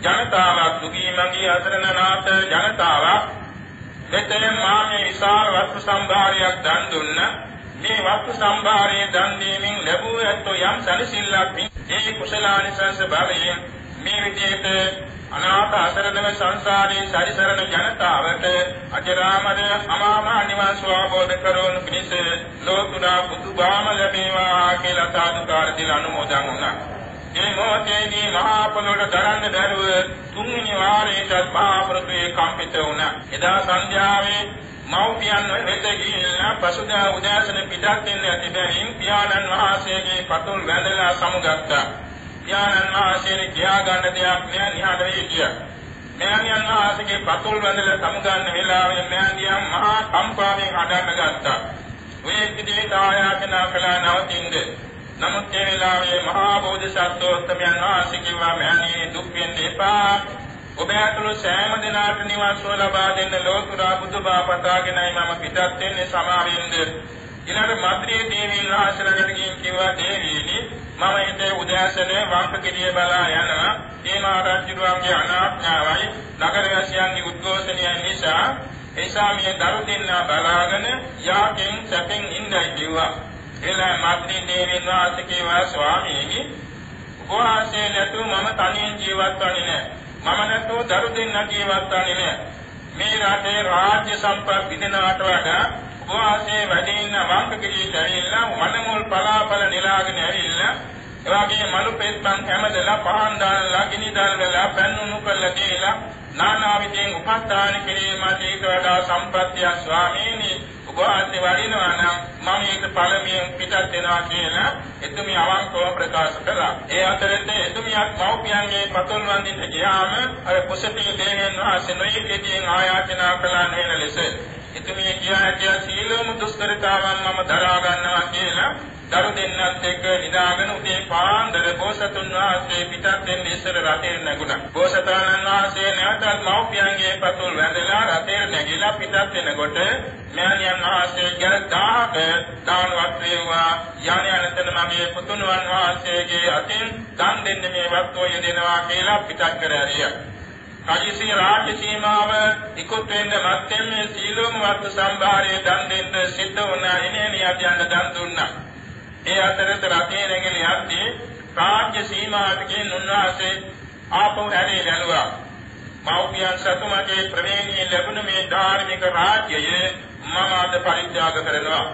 S2: ජනතාවක් දුගී මඟී අසරණනාත ජනතාවක් මෙතෙන් මා මේ විශාල වස්තු සම්භාරයක් දන් දුන්න. මේ වස්තු සම්භාරයේ දන් දීමෙන් ලැබුව ඇත්තෝ යම් සැලසිල්ලක් ඒ කුසලානිසංස භවයෙන් මේ විදිහට අනාථ අසරණව සංසාරේ සැරිසරන ජනතාවට අජරාමර අමාම නිවන් ස්වාබෝධ කරවනු පිණිස ලෝතුරා බුදුබාම ලැබේවා කියලා සාදුකාර දිල අනුමෝදන් වුණා. ඒ මොහොතේදී මහා පොළොවට දරන්න බැරුව තුන්වෙනි වාරයේට මහා පෘථිවිය කම්පිත වුණා. එදා සන්ධ්‍යාවේ මව්පියන් වෙත ගිහිල්ලා පසුදා උදෑසන පිටත් වෙන්න ඇති බැවින් පියාණන් වහන්සේගේ පතුල් වැඳලා සමුගත්තා. ඥානන් වහන්සේට කියා ගන්න දෙයක් නෑ නිහඬ වෙයි කිය. මෑණියන් වහන්සේගේ පතුල් වැඳලා සමුගන්න වෙලාවේ මෑණියන් මහා කම්පාවෙන් හඬන්න ගත්තා. ඔය විදිහට ආයාචනා කළා නවතින්ද. නමුත් ඒ වෙලාවේ මහා බෝධිසත්වෝත්තමයන් වහන්සේ කිව්වා මෑණියනි දුක් වෙන්න එපා. ඔබ ඇතුළු සෑම දිනාට නිවන් සුව ලබා දෙන්න ලෝතුරා බුදුබා පතාගෙනයි මම පිටත් වෙන්නේ සමාවෙන්ද. ඊළඟ මද්රිය දේවීන් වහන්සේලාට ගිහින් කිව්වා දේවීනි මම හිතේ උදෑසනේ වංකකිරිය බලා යනවා. හේමා රජුගේ අනාඥාවයි නගරවාසීන්ගේ උද්ඝෝෂණය නිසා. එසා මේ දරු දෙන්නා බලාගෙන යාකෙන් සැපෙන් ඉඳයි කිව්වා. එලා මද්දී දේවීන් වහන්සේ කිව්වා ස්වාමීනි උපවාසයේ නැතු මම තනියෙන් ජීවත් වන්නේ නැහැ මම නැතුව දරු දෙන්නා ජීවත් වන්නේ නැහැ මේ රටේ රාජ්‍ය සම්පත් විඳිනාට වඩා උපවාසයේ වැඩ ඉන්න වංකගිරියට ඇවිල්ලා වනමුල් පලාපල නිලාගෙන ඇවිල්ලා එවාගේ මලු පෙත්තන් හැමදලා පහන් දාලා ගිනි දාලා පෙන්නුණු කළා කියලා නානා විදිහෙන් උපස්ථාන කිරීමට ඊට වඩා සම්පත්තිය ස්වාමීනි උපවාසයේ වඩිනවා නම් මම ඒක පළමුවෙන් පිටත් වෙනවා කියලා එතුමිය අවංකව ප්‍රකාශ කළා. ඒ අතරේ එතුමියක් මව්පියන්ගේ පතුල් වන්දින්න ගියාම අර කුසතී දේවයන් වහන්සේ නොයෙකුටින් ආයාචනා කළා නේන ලෙස එතුමිය කියා කියා සීලෝම දුෂ්කරතාවන් මම දරා ගන්නවා කියලා දරු දෙන්නත් එක්ක නිදාගෙන උදේ පාන්දර බෝසතුන් වහන්සේ පිටත් වෙන්න ඉස්සර රටේ නැගුණා. බෝසතාණන් වහන්සේ නැවතත් මව්පියන්ගේ පතුල් වැඳලා රටේ නැගිලා පිටත් වෙනකොට මෑණියන් වහන්සේ ගැන 1000ක දානවත් වේවා යණ යනතන මගේ පුතුණුවන් වහන්සේගේ අතින් දන් දෙන්න මේ වස්තුව යෙදෙනවා කියලා පිටත් කර ඇරියා. කජිසි රාජ්‍ය සීමාව ඉක්ොත් වෙන්න මැත්තේ මේ සීලොම් වත්තු සම්භාරයේ දන් දෙන්න සිද්ධ වුණා එනේනියට යන දන් දුන්නා. ඒ අතරත රතේ නැගෙන යද්දී රාජ්‍ය සීමාවකේ නුන්වාසේ ආපහු හැරී යනවා. මෞපියන් සතුමගේ ප්‍රවේණී ලැබුණ මේ ධාර්මික රාජ්‍යය මම අද පරිත්‍යාග කරනවා.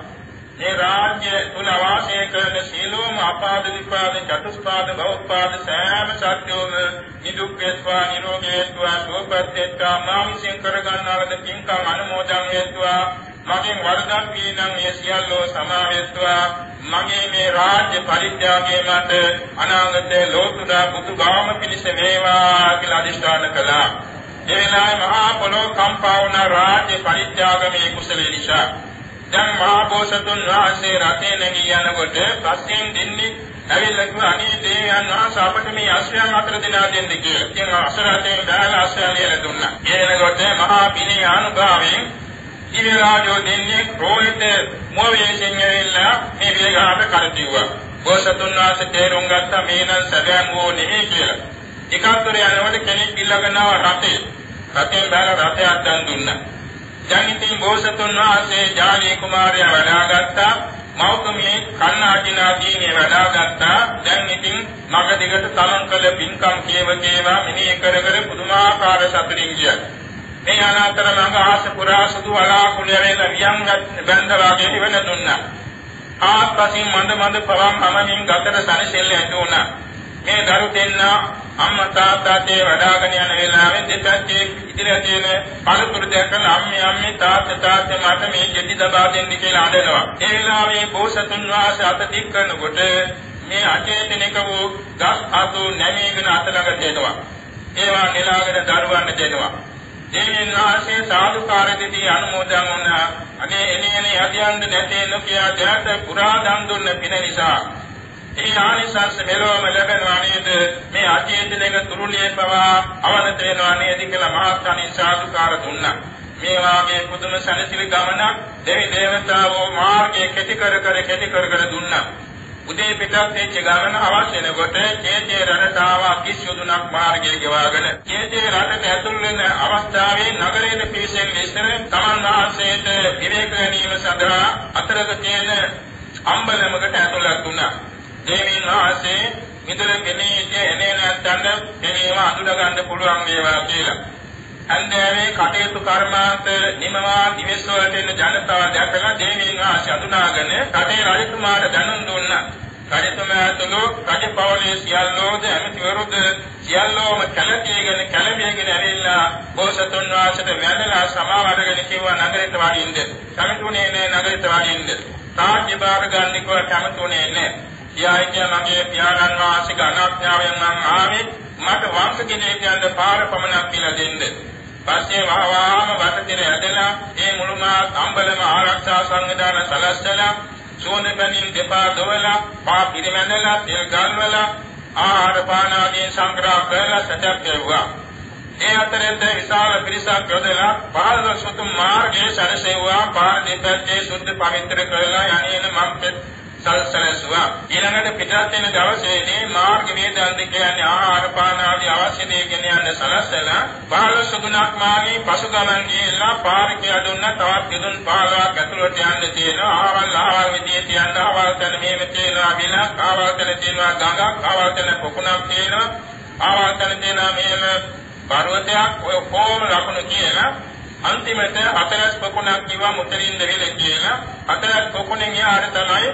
S2: මේ රාජ්‍ය තුල වාසය කරන සීලෝම අපාද විපාද චතුස්පාද බෞද්ධපාද සෑම සත්‍යෝම නිදුක් වේත්වා නිරෝගී වේත්වා සුවපත් වේත්වා. මාමිසින් කරගන්නාලද පින්කම් අනුමෝදන් වේත්වා. මගෙන් වරදක් වී නම් මේ සියල්ලෝ සමාවෙත්වා මගේ මේ රාජ්‍ය පරිත්‍යාගයේ මත අනාගතයේ ලෝතුරා බුදුගාම පිණිස වේවා කියලා අදිෂ්ඨාන කළා. ඒ වෙලාවේ මහා පොළොව කම්පා වුණ රාජ්‍ය පරිත්‍යාගමේ කුසලේ නිසා. දැන් මහා බෝසතුන් වහන්සේ රතේ නැගී යනකොට පස්සෙන් දෙන්නේ ඇවිල්ලා කිව්වා අනේ දේවයන් වහන්සේ අපට මේ අශ්වයන් අතර දෙනා දෙන්න කියලා. ඉතින් අසරතෙන් දාලා අශ්වයන් ලියලා දුන්නා. එනකොට මහා පිනේ අනුභවයෙන් දිව්‍ය රාජෝ දෙන්නේ රෝහිත මොවියෙන් ඇවිල්ලා මේ වේගාට කරතිව්වා. බෝසතුන් වහන්සේ තේරුම් ගත්තා මේ නම් සැබෑම වූ නෙමෙයි කියලා. එකතර යනකොට කෙනෙක් ඊළඟ නාව රතේ. රතෙන් බැලලා රතයක් දන් දුන්නා. දැන් ඉතින් බෝසතුන් වහන්සේ ජානී කුමාරයා වඩාගත්තා. මෞකමේ කන්නාටිනා දීනේ වඩාගත්තා. දැන් ඉතින් මග දිගට තමන් කළ පින්කම් කියව කේවා මෙනෙහි කර කර පුදුමාකාර සතුටින් ගියා. මේ අනාතර මඟ ආස පුරා සුදු වලාකුළු ඇරෙලා වියන්ගත් බඳ වාගේ ඉවන දුන්නා. ආපසින් මඳ මඳ පවම් හමමින් ගතට සනසෙල්ල ඇති වුණා. මේ දරු දෙන්නා අම්මා තාත්තාට වඩාගෙන යන වෙලාවෙන් දෙපැත්තේ ඉදිරියට තියෙන පළතුරු දැකලා අම්මේ අම්මේ තාත්තා තාත්තා මට මේ ගෙඩි දබා දෙන්න කියලා අඬනවා. ඒ වෙලාවේ බෝසතුන් වහන්සේ අත දික් කරනකොට මේ අචේතනික වූ ගස් අතු නැමීගෙන අත ළඟ දෙනවා. ඒවා නෙලාගෙන දරුවන්ට දෙනවා. දෙවියන් වහන්සේ සාදුකාර දෙදී අනුමෝදන් වුණා. අනේ එනේ එනේ යදියන්ද නැතේ නොකියා දැත පුරා දන් දුන්න පින නිසා ඒ ආනිසංස මෙලොවම ලැබෙනවා නේද? මේ අචේතනික තුරුලිය පවා අවනත වෙනවා නේද කියලා මහත්කණි සාදුකාර දුන්නා. මේ වාගේ පුදුම සැනසෙලි ගමනක් දෙවි දේවතාවෝ මාර්ගයේ කෙටි කර කර කෙටි කර කර දුන්නා. උදේ පිටත් වෙච්ච ගමන අවශ්‍ය වෙනකොට චේතේ රණතාව කිසියුදුනක් මාර්ගයේ ගෙවාගෙන. චේතේ රටට ඇතුල් වෙන අවස්ථාවේ නගරයේ පිවිසෙන් ඉස්සර තමන් වහන්සේට විවේක ගැනීම සඳහා අතරක තියෙන අම්බලමකට ඇතුළත් වුණා. දේවීන් වහන්සේ මිදුල ගෙනීට එනේ නැත්තඳ එනේම අඳුර ගන්න පුළුවන් වේවා කියලා. හන්දෑවේ කටයුතු කර්මාන්ත නිමවා දිවස් වලට එන ජනතාව දැකලා දේවීන් වහන්සේ අඳුනාගෙන රටේ රජතුමාට දැනුම් දුන්නා. රජතුමා තුළු රජපෞලේ සියල්ලෝද ඇමතිවරුද සියල්ලෝම කැළතියගෙන කැළඹියගෙන ඇවිල්ලා බෝසතුන් වහන්සේට වැඳලා සමාව අරගෙන කිව්වා නගරයට වඩින්න. කැමතුනේ නෑ නගරයට වඩින්න. තාජ්‍ය භාර ගන්න කිව්වා කැමතුනේ නෑ. කියායි කිය මගේ පියාණන් වහන්සේගේ අනාඥාවෙන් මම ආවේ මට වංශකෙනේ කියන්න පාර පමණක් කියලා දෙන්න. පස්සේ වහවාම වටතිර ඇදලා ඒ මුළුමහා අම්බලම ආරක්ෂා සංවිධාන සලස්සලා සෝන බැනින් දෙපා දොවලා පා පිරිමැදලා තෙල් ගල්වලා ආහාර පාන ආදී සංග්‍රහ කරලා සත්‍යක් කෙරුවා. ඒ අතරෙත් විශාල පිරිසක් යොදලා පහළ සුතුම් මාර්ගයේ සැරසෙව්වා පාර දෙපැත්තේ සුද්ධ පවිත්‍ර කරලා යන්නේන මම් සල්සලසුවා ඊළඟට පිටත් වෙන දවසේදී මාර්ග වේදාන්ත කියන්නේ ආහාර පාන ආදී අවශ්‍ය දේ ගෙන යන්න සලස්සලා 15 දුනක් මාගේ පසු ගමන් ගියලා පාරකේ අදුන්න තවත් යදුන් 15ක් ඇතුළට යන්න තියෙනවා. ආවල් ආවල් විදියට යන්න ආවල් තන මේව තියෙනවා විලක් ආවල් තන තියෙනවා ගඟක් ආවල් තන පොකුණක් තියෙනවා. ආවල් තන තියෙනවා මේව පර්වතයක් ඔය කොහොම ලකුණු කියලා අන්තිමට හතරස් පොකුණක් කිව්වා මුතරින්ද වෙල කියලා. හතරස් පොකුණෙන් යාර තමයි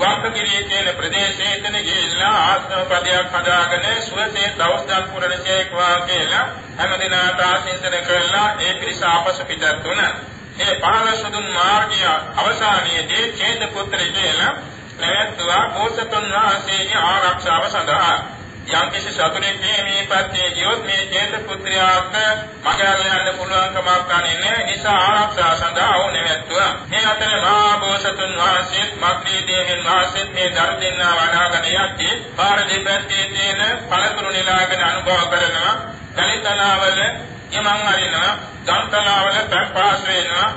S2: වක්කගිරියේ තියෙන ප්‍රදේශයේ එතන ගිහිල්ලා ආශ්‍රම පදයක් හදාගෙන සුවසේ දවස් දක් පුරණසේක්වා කියලා හැමදිනාට ආශිර්වාද කරලා ඒ පිරිස ආපසු පිටත් වුණා. ඒ පහළසුදුන් මාර්ගය අවසානයේදී චේත පුත්‍රය කියලා නැවතුවා බෝසතුන් වහන්සේගේ ආරක්ෂාව සඳහා යම් කිසි සතුරෙක් මේ පැත්තේ ගියොත් මේ චේත පුත්‍රයාට මගහැරල යන්න පුළුවන් කමක් නැහැ නිසා ආරක්ෂා සඳහා ඕ නැවැත්තුවා. මේ අතර මහා බෝසතුන් වහන්සේ මග්දී දේවයන් වහන්සේ මේ ධර්ම දෙන්නා වඩාගෙන යද්දී පාර දෙපැත්තේ තියෙන පළතුරු නිලාගෙන අනුභව කරනවා. දලිතලාවල යමන් අරිනවා. ගම්තලාවල පැපාස් වෙනවා.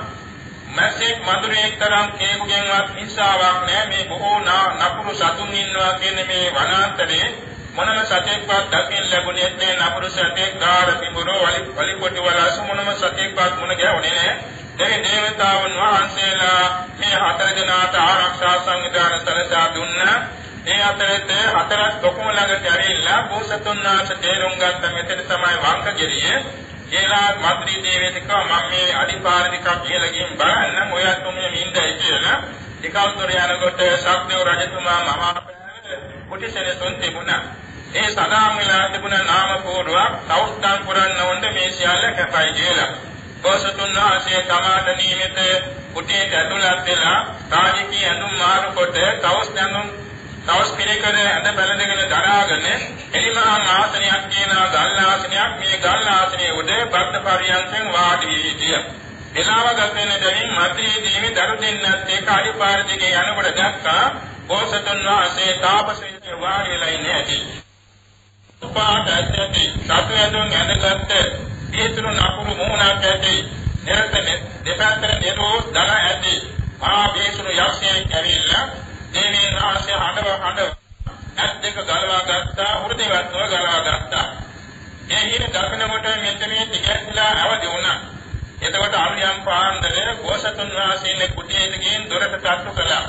S2: මැසෙක් මధుරයක් තරම් කේකුගෙන්වත් හිංසාවක් නැහැ. මේ බොහෝ නපුරු සතුන් ඉන්නවා කියන මේ වනාන්තරයේ මොනම සතෙක්වත් දකින්න ලැබුණේ නැහැ නපුරු සතෙක් ගාර පිඹුරෝ වලි වලි කොට වලස මොනම සතෙක්වත් මුණ ගැහුනේ නැහැ. දෙවි දේවතාවුන් වහන්සේලා මේ හතර දෙනාට ආරක්ෂා සංවිධාන සැලසා දුන්නා. ඒ අතරේ හතරක් තොකුම ළඟට ඇවිල්ලා බෝසතුන් වහන්සේ තේරුම් ගත්ත මෙතන තමයි වංකගිරිය. ඒලා මන්ත්‍රී දේවේතික මම මේ අඩිපාරික කියලා ගිහින් බලන්න ඔයත් උන්නේ මින්දයි කියලා. එකවතර යනකොට ශක්තිය රජතුමා මහා කුටිසෙනසොන් තිබුණා. ඒ සදාම් වෙලා තිබුණ නාම පූර්වක් සෞස්තම් පුරන්න වොන්ද මේ සියල්ල කැපයි කියලා. බෝසතුන් වහන්සේ තමාට නියමිත කුටියට ඇතුළත් වෙලා රාජකීය ඇඳුම් මාරු කොට තවස් දැනුම් තවස් පිළිකර ඇඳ බැලඳගෙන දරාගෙන එලිමහන් ආසනයක් කියන ගල් ආසනයක් මේ ගල් ආසනයේ උඩ බද්ද පරියන්තෙන් වාඩි වී සිටියා. එලාව ගත වෙන දෙමින් මැදේදීම දරු දෙන්නත් ඒක අඩිපාරදිගේ යනකොට දැක්කා බෝසතුන් වහන්සේ තාපසයෙන් වාඩි වෙලා ඉන්නේ ඇති. උපාට ඇති සතු ඇඳුම් ඇඳගත්ත පියතුරු නපුරු මූණක් ඇති. නිරතනේ දෙපැත්තට නිරෝධ දන ඇති. ආ පියතුරු යක්ෂයෙක් ඇවිල්ලා දේවීන් වහන්සේ හඬව හඬව ඇත් දෙක ගලවා ගත්තා හෘදේවත්ව ගලවා ගත්තා. ඒ හිණ දකිනකොට මෙන්න මේ ටිකැස්ලා අවදි වුණා. එතකොට අරියම් පාන්දර ගෝසතුන් වහන්සේගේ කුටියට ගිහින් දොරට තට්ටු කළා.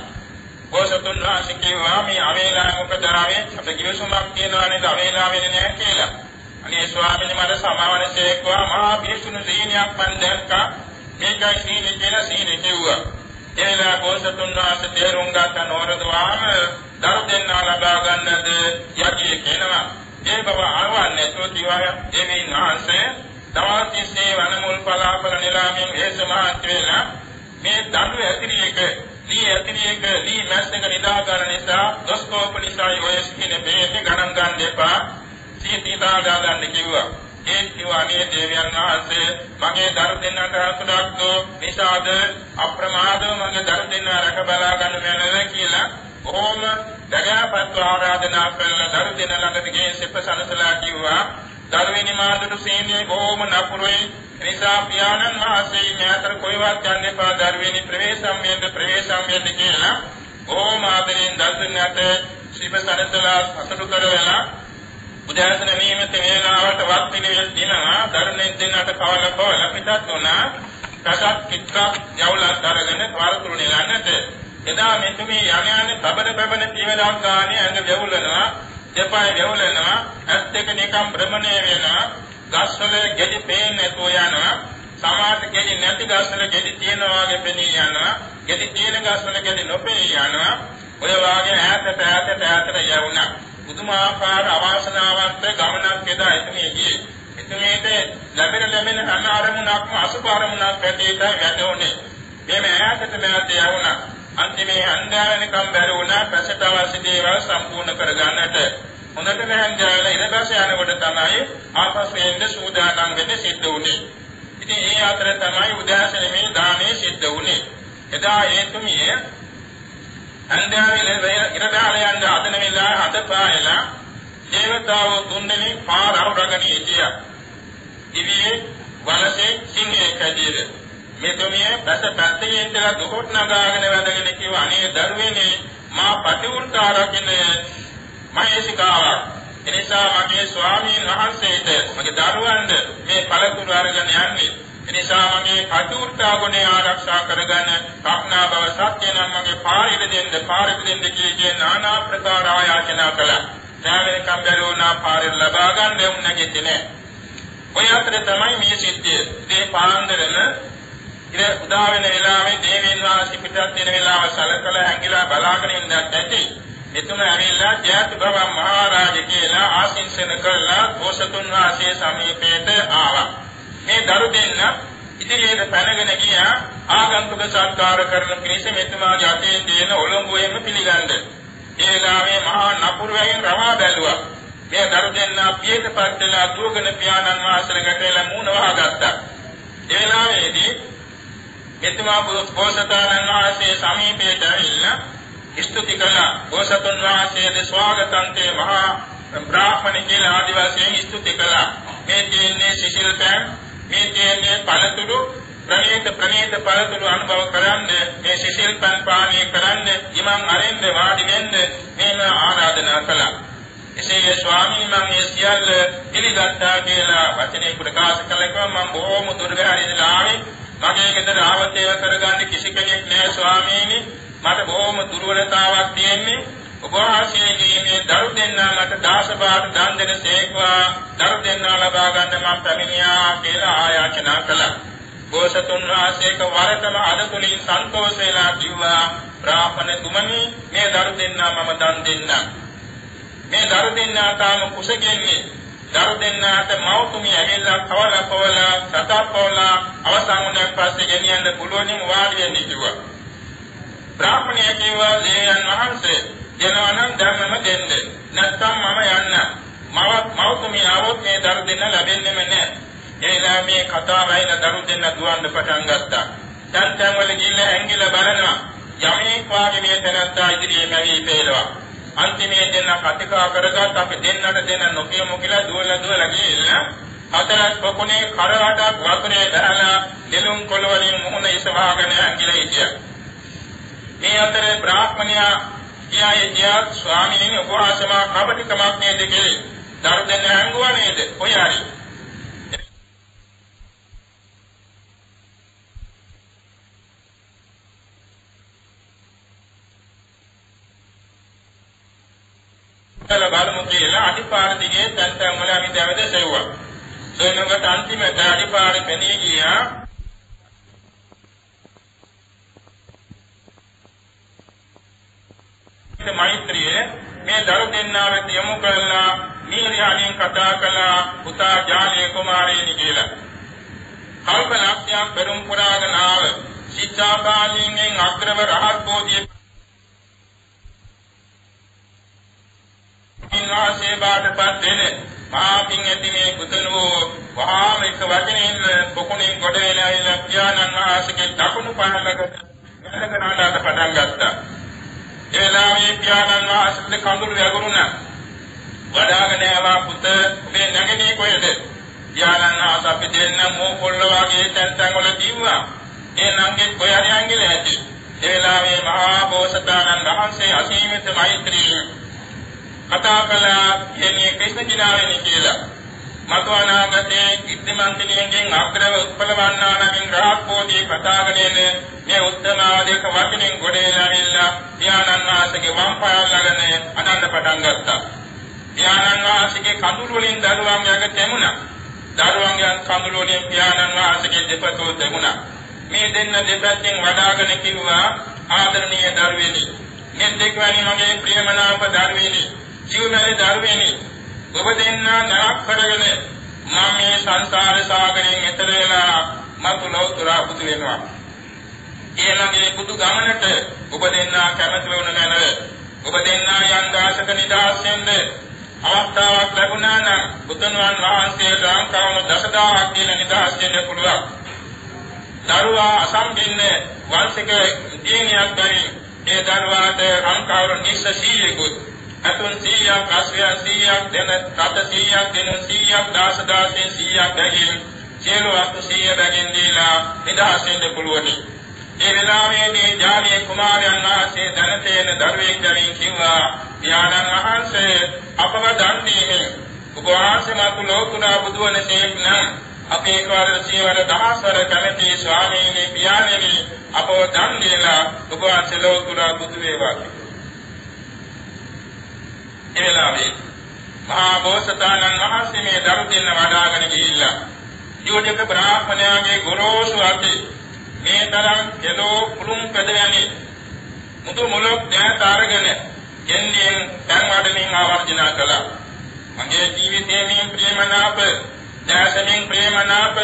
S2: ගෝසතුන් වහන්සේ කිව්වා මේ අවේලා මොකද ආවේ? අපේ කිවිසුමක් කියනවා නේද අවේලා වෙන්නේ නැහැ කියලා. අනේ ස්වාමීනි මට සමාවනසේකවා මහා පිසුණු සීනියක් මන් දැක්කා. මේකයි සීනි කියලා සීනි කිව්වා. එලා ගෝසතුන් වහන්සේ තේරුම් ගත්ත නෝරදවාම දරු දෙන්නා ලබා ගන්නද යකී කියනවා. ඒ බව අරවන්නේ සෝතිවාය දෙවියන් වහන්සේ දවල්තිස්සේ වනමුල් පලාපල නිලාමෙන් හේසමහත් වෙලා මේ දඬු ඇතිරියක ලී ඇතිරියක ලී මැස්සක නිදා ගන්න නිසා දොස්කෝප නිසා යෝයස් කියන බේන්නේ ගණන් ගන්න එපා. සීතීතා ගන්න කිව්වා. ඒ කිව්වානේ දේවයන් වහන්සේ මගේ දරු දෙන්නට හසුඩක් දෝ නිසාද? අප්‍රමාදව මගේ දරු දෙන්න රැක බලා ගන්න මැනව කියලා ඕම දයාපත්ව ආරාධනා කරලා දරු දෙන්න ළඟට ගිහින් සිප සනසලා කිව්වා. දරුවෙනි මාතුරු සීනියේ බොහොම නපුරුයි. එනිසා පියාණන් වහන්සේ මෙතර කොයිවත් යන්න එපා දරුවෙනි ප්‍රවේශම් වෙන්න ප්‍රවේශම් වෙන්න කියලා බොහොම ආදරෙන් දල්දුන්නට ශිව සරසලා අසතු කරවලා උදෑසන නියමිත වේලාවට වත් පිළිවෙල දිනවා. දරුණෙන් දෙන්නට කවල කවල පිටත් වුණා. කසත් කිත්‍රා යවලත් අරගෙන වරතුරු නෙලන්නට. එදා මෙතුමේ යණ යන තබන බබන පියවරක් ගානේ ඇඟ වැවුලනවා දෙපය වැවුලනවා ඇස් දෙක නිකම් භ්‍රමණය වෙනවා ගස්වල ගෙඩි පේන්නේ නැතුව යනවා සමාත ගෙඩි නැති ගස්වල ගෙඩි තියෙනවා වගේ පෙනී යනවා ගෙඩි තියෙන ගස්වල ගෙඩි නොපෙනී යනවා ඔය වාගේ ඈතට ඈතට ඈතට යවුණා. පුදුමාකාර අවාසනාවන්ත ගමනක් එදා එතුමිය ගියේ. එතුමියට ලැබෙන ලැබෙන හැම අරමුණක්ම අසුභ අරමුණක් පැටේට වැටුනේ මේ ඈතට ඈතට යවුණා. අන්තිමේ හන්දාවෙනකම් බැරි වුණා පැසට අවශ්‍ය දේවල් සම්පූර්ණ කරගන්නට හොඳට නැන්දාලා ඊට යනකොට තමයි ආපසු එන්න සූදානම් වෙන්න සිද්ධ වුනේ. ඉතින් ඒ අතර තමයි උදාසන මේ දානේ සිද්ධ වුනේ. එදා ඒ තුමිය හන්දාවේ ඉරදාල යන්න හදන වෙලාව හදපායලා දේවතාවෝ තුන්දෙනි පාර අවරගෙන හිටියා. ඉවියේ වනසේ සිංහේ කැදීද මෙතුමිය බස පැත්තේ ඉඳලා දුකට නගාගෙන වැදගෙන කිව්ව අනේ දරුවනේ මා පටිඋල්ටා රකින්න මහේසිකාවක් එනිසා මගේ ස්වාමීන් වහන්සේට මගේ දරුවන්ට මේ පළතුරු අරගෙන යන්නේ එනිසා මගේ කටුර්තා ගුණය ආරක්ෂා කරගන්න කක්නා බව සත්‍ය නම් මගේ පාරිට දෙන්න පාරිට දෙන්න කියේ নানা ප්‍රකාර ආයාචනා කළා. ත්‍යාගයෙන් කම්බරුණා පාරිට ලබා ගන්න උන් නැගෙන්නේ නැහැ. ඔය අතරේ තමයි මේ සිද්ධිය. මේ පාන්දරම ඉතින් උදා වෙන වෙලාවේ දේවීන් වහන්සේ පිටත් වෙන වෙලාව සලකලා ඇඟිලා බලාගෙන ඉන්නත් ඇති. එතුම ඇවිල්ලා ජයති බව මහරජා කියලා ආශිංසන කළා දෝෂතුන් වහන්සේ සමීපයට ආවා. මේ දරු දෙන්න ඉදිරියට පැනගෙන ගියා ආගන්තුක සත්කාර කරන පිරිස මෙතුමාගේ අතේ තියෙන ඔලොංගුවෙම පිළිගන්න. ඒ වෙලාවේ මහා නපුරුවෙන් රවා බැලුවා. මේ දරු දෙන්න පියකපත් වෙලා දුවගෙන පියාණන් වහන්සේලකට එලා මූණ වහගත්තා. ඒ වෙලාවේදී එතුමා බෝසතාණන් වහන්සේ සමීපයට ඇවිල්ලා ස්තුති කළා. බෝසතුන් වහන්සේගේ ස්වාගතන්තේ මහා බ්‍රාහ්මණ කියලා ආදිවාසීන් ස්තුති කළා. මේ තියෙන්නේ සිසිල් පෑන්, මේ තියෙන්නේ පළතුරු, ප්‍රණීත ප්‍රණීත පළතුරු අනුභව කරන්න, මේ සිසිල් පෑන් පානය කරන්න, ඉමන් අරින්ද වාඩි වෙන්න මේම ආරාධනා කළා. එසේ ස්වාමීන් මම මේ සියල්ල පිළිගත්තා කියලා වචනේ ප්‍රකාශ කළකම මම බොහොම දුර්ගහරිදලා ආවේ මගේ ගෙදර ආවතේව කරගන්න කිසි කෙනෙක් නැහැ ස්වාමීනි. මට බොහොම දුර්වලතාවක් තියෙන්නේ. ඔබ වහන්සේගේ මේ දරු දෙන්නා මට දාසපාත දන් දෙන සේක්වා. දරු දෙන්නා ලබා ගන්න මම පැමිණියා කියලා ආයාචනා කළා. බෝසතුන් වහන්සේක වරතම අදතුලින් සන්තෝෂ වෙලා කිව්වා බ්‍රාහ්මණ තුමනි මේ දරු දෙන්නා මම දන් දෙන්නම්. මේ දරු දෙන්නා තාම කුසගෙන්නේ දරු දෙන්නාට මවතුමිය ඇවිල්ලා කවලා කවලා සතා කවලා අවසන් වුණාට පස්සේ ගෙනියන්න පුළුවන්ින් වාඩි වෙන්න කිව්වා. බ්‍රාහ්මණය කිව්වා දේයන් වහන්සේ යනවනම් ධර්මම දෙන්න. නැත්නම් මම යන්න. මව මවතුමිය આવොත් මේ දරු දෙන්න ලැබෙන්නේම නැහැ. එයිලා මේ කතාවයින දරු දෙන්න දුවන්න පටන් ගත්තා. තැන් තැන් වල ගිහිල්ලා ඇඟිල්ල බලනවා. යමෙක් වාගේ මේ තැනත්තා ඉදිරියේ මැවි පෙළවා. අන්තිමේ දෙන්න කතිකා කරගත් අපි දෙන්නට දෙන්න නොකියමු කියලා දුවලා දුවලා ගිහිල්ලා හතරක් පොකුණේ කරවටක් වතුරේ දාලා නෙළුම් කොළ වලින් මුහුණ ඉසවාගෙන ඇඟිලි හිටියා. මේ අතරේ බ්‍රාහ්මණයා කියායේ කියා ස්වාමීන් වහන්සේ කපටිකමක් නේද කියලා දරු දෙන්න හැංගුවා නේද? ඔය හරි. කළ බලමු කියලා අඩිපාර දිගේ තැන් තැන් වල අපි දැවද සෙව්වා. සෙවනකට අන්තිමට අඩිපාර පෙනී ගියා. මෛත්‍රියේ මේ දරු දෙන්නා වෙත යොමු කළා නීරයන්ෙන් කතා කළා පුතා ජාලිය කුමාරයෙනි කියලා. කල්ප ලක්ෂයක් පෙරම් පුරාගෙන ආව ශික්ෂාකාලීන් අග්‍රව රහත් බෝධිය පින්වාසේ බාටපත් වෙන මහා පින් ඇති මේ කුසලෝ වහාම එක වචනෙන් පොකුණින් කොට වෙලා පියාණන් වහන්සේගේ දකුණු පහළකට වැඩගෙන ආඩාට පටන් ගත්තා. ඒ වෙලාවේ පියාණන් වහන්සේට කඳුළු වැගුරුණා. වඩාගෙන ආවා පුත මේ නැගණී කොහෙද? පියාණන් වහන්සේ අපි දෙන්න මෝ පොල්ල වගේ තැන් තැන් වල දිව්වා. ඒ නංගෙත් කොහරි අංගිල ඇති. ඒ වෙලාවේ මහා බෝසතාණන් වහන්සේ අසීමිත මෛත්‍රී කතා කළා කියන්නේ ක්‍රිෂ්ණ ජිනාවෙනි කියලා. මතු අනාගතයේ ඉද්ධිමන්තිනියන්ගෙන් අග්‍රව උත්පල වන්නා නමින් රාහත්පෝදී කතාගෙන මේ උත්තමාදේක වචනෙන් ගොඩේලා ඉල්ලා ධානන් වාසගේ වම් පාය ළඟනේ අනන්ද පටන් ගත්තා. ධානන් වාසගේ කඳුළු වලින් දරුවන් යක තෙමුණා. දරුවන්ගේ කඳුළු වලින් ධානන් වාසගේ දෙපතෝ තෙමුණා. මේ දෙන්න දෙපැත්තෙන් වඩාගෙන කිව්වා ආදරණීය දරුවෙනි. මේ දෙකවැනි මගේ ප්‍රියමනාප දරුවෙනි. ජීවමය ධර්මයෙනි ඔබ දෙන්නා නරක කරගෙන මම මේ සංසාර සාගරයෙන් එතර වෙලා මතු ලෞතර බුදු වෙනවා. ඊළඟේ බුදු ගමනට ඔබ දෙන්නා කැමති වුණ නැන ඔබ දෙන්නා යන් දාසක නිදහස් වෙන්න අවස්ථාවක් ලැබුණා නම් බුදුන් වහන්සේ ලංකාවම දසදහක් කියන නිදහස් වෙන්න පුළුවන්. දරුවා අසම්පින්න වංශික දිනියක් බැරි ඒ දරුවාට ලංකාවර නිස්ස සීලෙකුත් අතුන් 100ක් අශ්වයන් 100ක් දෙන රත 100ක් දෙන 100ක් දාස දාසෙන් 100ක් බැගින් සියලු අතු 100 බැගින් දීලා නිදහසෙන්න පුළුවනි. ඒ වෙලාවේදී ජාලිය කුමාරයන් වහන්සේ ධනතේන දරුවෙක් දැරින් කිව්වා ඥානන් වහන්සේ අපව දන් දීමෙන් ඔබ වහන්සේ මතු ලෝකුණා බුදුවන සේක් නම් අපේ කාල සියවර දහස්වර කැමැති ස්වාමීනි පියාණෙනි අපව දන් දීලා ඔබ වහන්සේ ලෝකුණා බුදු වේවා කිව්වා. ඒ වෙලාවේ මහා බෝසතාණන් වහන්සේ මේ දරු දෙන්න වඩාගෙන ගිහිල්ලා යෝජක බ්‍රාහ්මණයාගේ ගොරෝසු අතේ මේ තරම් කෙලෝ කුළුම් පැදයනි මුතු මුලක් දැත අරගෙන ගෙන්ගෙන් තන් වඩමින් ආවර්ජන කළා. මගේ ජීවිතයේ මේ ප්‍රේමනාප දැසමින් ප්‍රේමනාප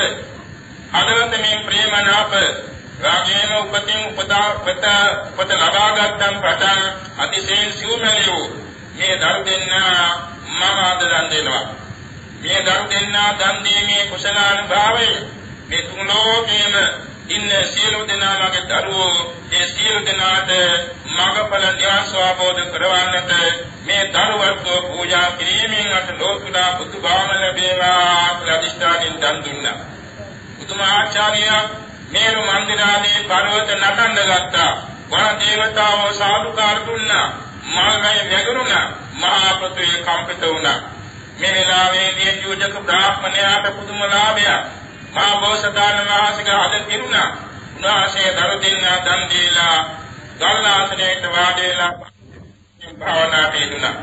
S2: හදවතමින් ප්‍රේමනාප රාගයෙන් උපතින් උපදා පත පත ලබාගත්තන් පටන් අතිශයින් සිව්මැලියෝ මේ දරු දෙන්නා මම අද දන් දෙනවා. මේ දරු දෙන්නා දන් දීමේ කුසලානුභාවය මේ තුන් ලෝකේම ඉන්න සියලු දෙනාගේ දරුවෝ ඒ සියලු දෙනාට මඟඵල න්‍යාසවබෝධ කරවන්නට මේ දරුවත්ව පූජා කිරීමෙන් අට ලෝකුඩා බුදුබාම ලැබේවා කියලා අදිෂ්ඨානින් දන් දුන්නා. උතුම ආචාර්යයා මේරු මන්දිරාදී පර්වත නටන්න ගත්තා. වන දේවතාවෝ සාදුකාර දුන්නා. මල්මය වැගුරුණා මහා පෘථිවිය කම්පිත වුණා. මේ වෙලාවේදී යෝජක බ්‍රාහ්මණයාට පුදුම ලාභයක්. මහා බෝසතාණන් වහන්සේගේ අද පිරුණා උන්වහන්සේ දරු දෙන්නා දන් දීලා ගල්ලාසනයට වාඩිලා භාවනාට යෙදුණා.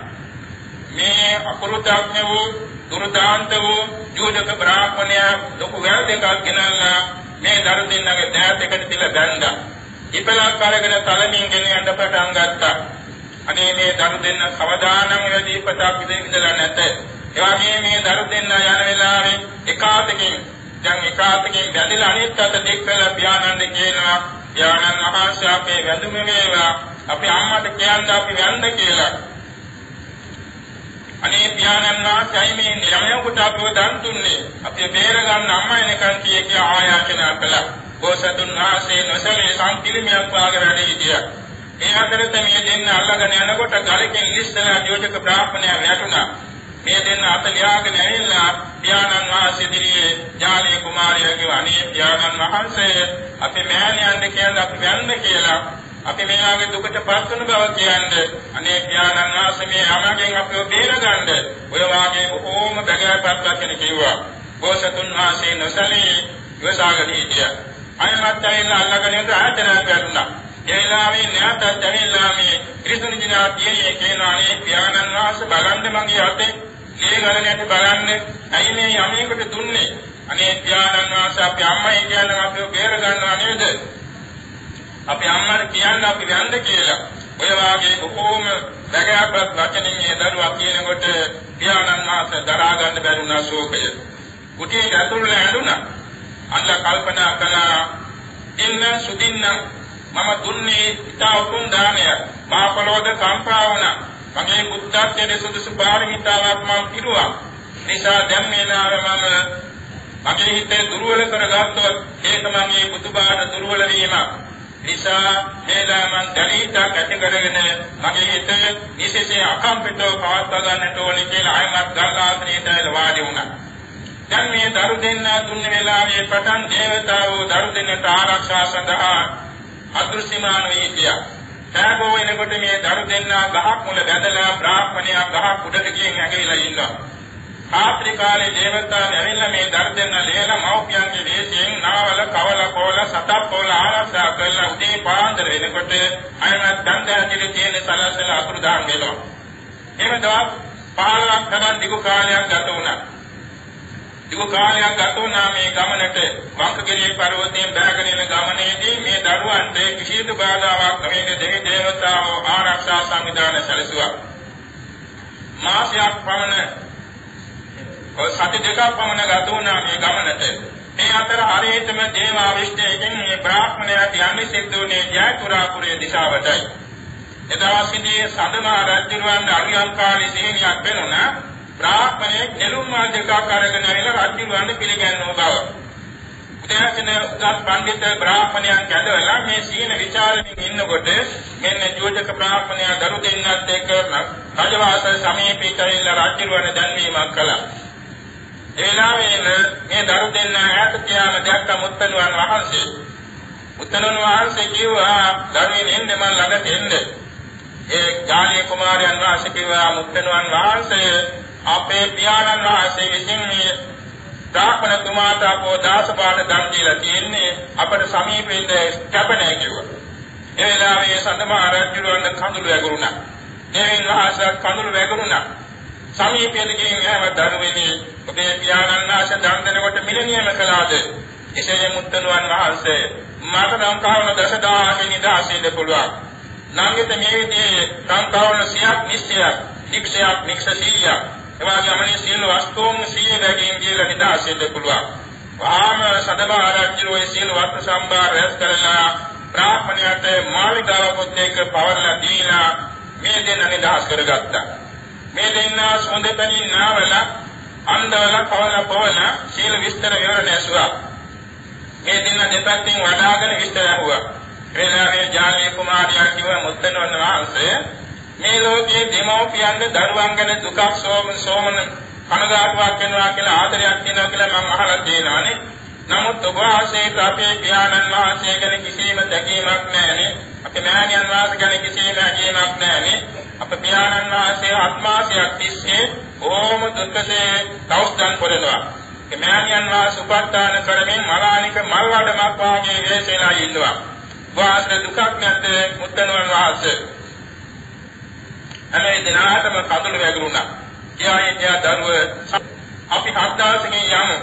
S2: මේ අකුරුතඥ වූ දුර්දාන්ත වූ යෝජක බ්‍රාහ්මණයා ලොකු වැරදෙකක් ගෙනල්ලා මේ දරු දෙන්නගේ දෑතකට තියලා බැන්දා ඉපලක් අරගෙන තලමින් ගෙන යන්න පටන් ගත්තා. අනේ මේ දරු දෙන්න කවදානම් වැඩිපතක් ඉඳලා නැත. ඒ වගේ මේ දරු දෙන්න යන වෙලාවේ එකාතකින් දැන් එකාතකින් වැදිලා අනිත් අත දෙක්කලා පියාණන්ද කියනවා පියාණන් වහන්සේ අපේ වැඳුම වේවා අපි අම්මට කියන්න අපි වැඳ කියලා. අනේ පියාණන් වහන්සේයි මේ ළමයෙකුට අපව දන් දුන්නේ. අපි බේර ගන්න අම්මා එනකන් කිය කිය ආයාචනා කළා. බෝසතුන් වහන්සේ නොසලී සංකිලිමියක් වාගේ වැඩ හිටියා. මේ අතරත මේ දෙන්න අල්ලගෙන යනකොට ගලකින් ඉස්සලා ජෝජක බ්‍රාහ්මණයා වැටුණා. මේ දෙන්න අත ලියාගෙන ඇවිල්ලා පියාණන් වහන්සේ දිරියේ ජාලී කුමාරයාගේ අනේ පියාණන් වහන්සේ අපි මෑණියන්ට කියලා අපි යන්න කියලා අපි මෙයාගේ දුකට පත් වෙන බව කියන්නේ අනේ පියාණන් වහන්සේ මේ අමගෙන් අපිව බේරගන්න ඔය වාගේ බොහෝම බගෑපත් වචන කිව්වා. බෝසතුන් වහන්සේ නොසලී ඉවසාගෙන හිටියා. අයමත් ඇවිල්ලා අල්ලගෙන ඉඳ ආයතනයක් වැටුණා. ඒ වෙලාවේ නැවතත් ඇවිල්ලා මේ ත්‍රිසුනි දිනා තියේ කියනානේ පියාණන් වහන්සේ බලන්න මගේ අතේ. ලේ ගලණයට බලන්න. ඇයි මේ යමේකට දුන්නේ? අනේ පියාණන් වහන්සේ අපි අම්මයි කියන අපිව බේර ගන්නවා නේද? අපි අම්මට කියන්න අපි යන්න කියලා. ඔය වාගේ බොහෝම බගෑපත් වචනින් මේ දරුවා කියනකොට පියාණන් වහන්සේ දරා ගන්න බැරුණා ශෝකය. කුටියට ඇතුළට ඇඬුණා අල්ල කල්පනා කළා ඉන්න සුදින්න මම දුන්නේ ඉතා උතුම් දානයක්. මා පොළොවද කම්පා වුණා මගේ බුද්ධත්වයේ සුදුසු පාරමිතාවක් මම පිරුවා. නිසා දැන් මේ නාමම මගේ හිතේ දුර්වල කරගත්තොත් ඒක මගේ බුදුබාට දුර්වල වීමක්. නිසා මේලා මං දැනීතක් ඇති කරගෙන මගේ හිත විශේෂයෙන් අකම්පිතව පවත්වා ගන්නට ඕනේ කියලා ආයමත් ගල්ආසනයේ වාඩි වුණා. දැන් මේ දරු දෙන්න දුන්න වෙලාවේ පටන් දේවතාවෝ දරු දෙන්නට ආරක්ෂා සඳහා අදෘශ්‍යමාන වී ගියා. සෑබෝ වෙනකොට මේ දරු දෙන්න ගහක් මුල බැඳලා බ්‍රාහ්මණයා ගහක් උඩට ගිහින් ඇගිලා ඉන්නවා. රාත්‍රී කාලේ දේවතාවෝ ඇවිල්ලා මේ දරු දෙන්න ලේන මව්පියන්ගේ දේශයෙන් නාවල කවල කෝල සතක් කෝල ආරක්ෂා කරලා උදේ පාන්දර වෙනකොට අයමත් දන්දැහැතිලි තියෙන සලසල අතුරු දාන් වෙනවා. එහෙම දවස් 15ක් තරම් දිගු කාලයක් ගත වුණා. දිගු කාලයක් ගත වුණා මේ ගමනට වංකගිරිය පර්වතයෙන් බැහැගෙන යන ගමනේදී මේ දරුවන්ට කිසිදු බාධාවක් නොවන දෙවි දේවතාවෝ ආරක්ෂා සංවිධානය සැලසුවා. මාසයක් පමණ ඔය සති දෙකක් පමණ ගත වුණා මේ ගමනට. මේ අතර හරියටම දේවාවිෂ්ඨයෙන් මේ බ්‍රාහ්මණයාට යන්නේ සිද්ධ වුණේ ජයතුරාපුරයේ දිශාවටයි. එදා සිටි සඳමා රජුන් අරියංකාලී සේනියක් වෙනුණා බ්‍රාහ්මණයෙක් නෙළුම් මල් දෙකක් අරගෙන ඇවිල්ලා රජුන් පිළිගන්නව බව. උදෑසන උදස් පඬිත බ්‍රාහ්මණයන් කැඳවලා මේ සීන විචාරණින් ඉන්නකොට මෙන්න ජෝජක බ්‍රාහ්මණයා දරු දෙන්නත් එක්ක රජවාසල් සමීපීට ඇවිල්ලා රජුන් දැන්වීමක් කළා. ඒ වෙලාවේ මේ දරු දෙන්න ඈත තියාම දැක්ක මුත්තණුවන් වහන්සේ. මුත්තණුවන් වහන්සේ කිව්වා දරුවෙන් එන්න මම ළඟට එන්න. ඒ ජානීය කුමාරයන් වහන්සේ කිව්වා මුත්තණුවන් වහන්සේ අපේ පියාණන් වහන්සේ විසින් මේ බ්‍රාහ්මණ කුමාරට අපෝ දාසපාන දන් දීලා තියෙන්නේ අපට සමීපෙන්න කැපනේ කිව්වා. ඒ වෙලාවේ සඳමා රජුලවන්න කඳුළු වැගුරුණා. දෙවියන් වහන්සේ කඳුළු වැගුරුණා. සමීපයෙන් ගිහින් එහෙම දරුවෙනි ඔබේ පියාණන් වහන්සේ දන් දෙනකොට මිලනියම කළාද? එසේ මුත්තණුවන් වහන්සේ මට නම් කවන දසදාහකින් නිදාසින්න පුළුවන්. නංගිත මේ විදිහේ සංකවන සියක් නිශ්චයක්, නික්ෂයක්, නික්ෂසීයක්. එවාගේ අමනේ සියලු වස්තුන් සිය බැගින් කියලා නිදාසින්න පුළුවන්. වහාම සදබා ආරච්චිලෝ ඒ සියලු වස්තු සම්භාර රැස් කරලා බ්‍රාහ්මණයාට මාළිගාවකුත් එක්ක පවරලා දීලා මේ දෙන්න නිදහස් කරගත්තා. මේ දෙන්නා සොඳ පැනින් නාවල අන්දවල කවල පවල සීල විස්තර විවරණ ඇසුවා. මේ දෙන්න දෙපැත්තෙන් වඩාගෙන විස්තර ඇහුවා. එලාවේ ජානීය කුමාරයා කිව්ව මුත්තනවන වහන්සේ මේ ලෝකයේ දෙමෝපියන්ගේ දරුවන් ගැන දුකක් සෝම සෝමන කනගාටුවක් වෙනවා කියලා ආදරයක් වෙනවා කියලා මම අහලා තියෙනවානේ. නමුත් ඔබ ආශේත අපේ පියාණන් වහන්සේ ගැන කිසිම දැකීමක් නැහැනේ. අපේ මෑණියන් වහන්සේ ගැන කිසිම දැකීමක් නැහැනේ. අප පියාණන් වහන්සේ ආත්මාශයක් තිස්සේ ඕම දුක්ඛසේ තවස්තන් කරනවා. ඒ මෑණියන් වහන්සේ උපස්ථාන කරමින් මලානික මල් වඩමක් වාගේ වේසෙලා ඉන්නවා. වාසන දුකක් නැත්තේ මුත්තනවන් වහන්සේ. හැම දිනාටම කඳුළු වැගුරුණා. එයාගේ දරුව අපි හත් දවසකින් යමු.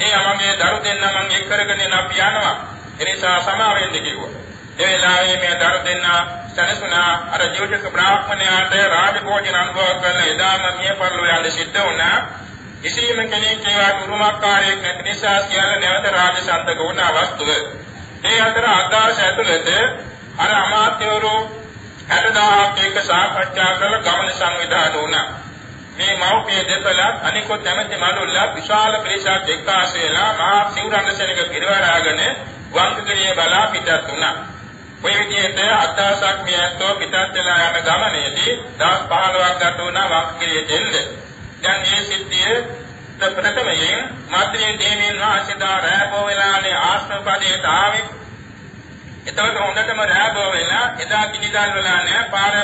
S2: ඒ අමගේ දරු දෙන්න මං එක් කරගෙන අපි යනවා. ඒ නිසා සමාවෙන්න කිව්වා. ඒ වෙලාවේ මේ දරු දෙන්න සැනසුණා අර ජීවිතක බ්‍රාහ්මණයාට රාජභෝජන අනුභව කරන එදාම මිය පරලෝ යන්න සිද්ධ වුණා. කිසියම් කෙනෙක් ඒවා උරුමකාරයෙක් නැති නිසා සියල්ල නැවත රාජසන්තක වුණ අවස්තුව. ඒ අතර අදාස ඇතුළත අර අමාත්‍යවරු 60000ක් එක සාකච්ඡා කරලා ගමන සංවිධානය වුණා. මේ මෞපිය දෙපළත් අනිකොත් ඇමති මඩුල්ලා විශාල පිරිසක් එක්කාසු වෙලා මහා සිවුරංගසනක පිරවරාගෙන වංකගිරිය බලා පිටත් වුණා. ඔය විදිහට අත්දවසක් මේ ඇත්තෝ පිටත් වෙලා යන ගමනේදී දවස් 15ක් ගත වුණා වංකගිරියට එන්න. දැන් මේ සිද්ධිය ප්‍රථමයෙන් මාත්‍රී දේවීන් වහන්සේදා රැබෝ වෙලානේ ආශ්‍රමපදයට ආවේ. එතකොට හොඳටම රැබෝ වෙලා එදා කිනිදල් වෙලා නෑ පාර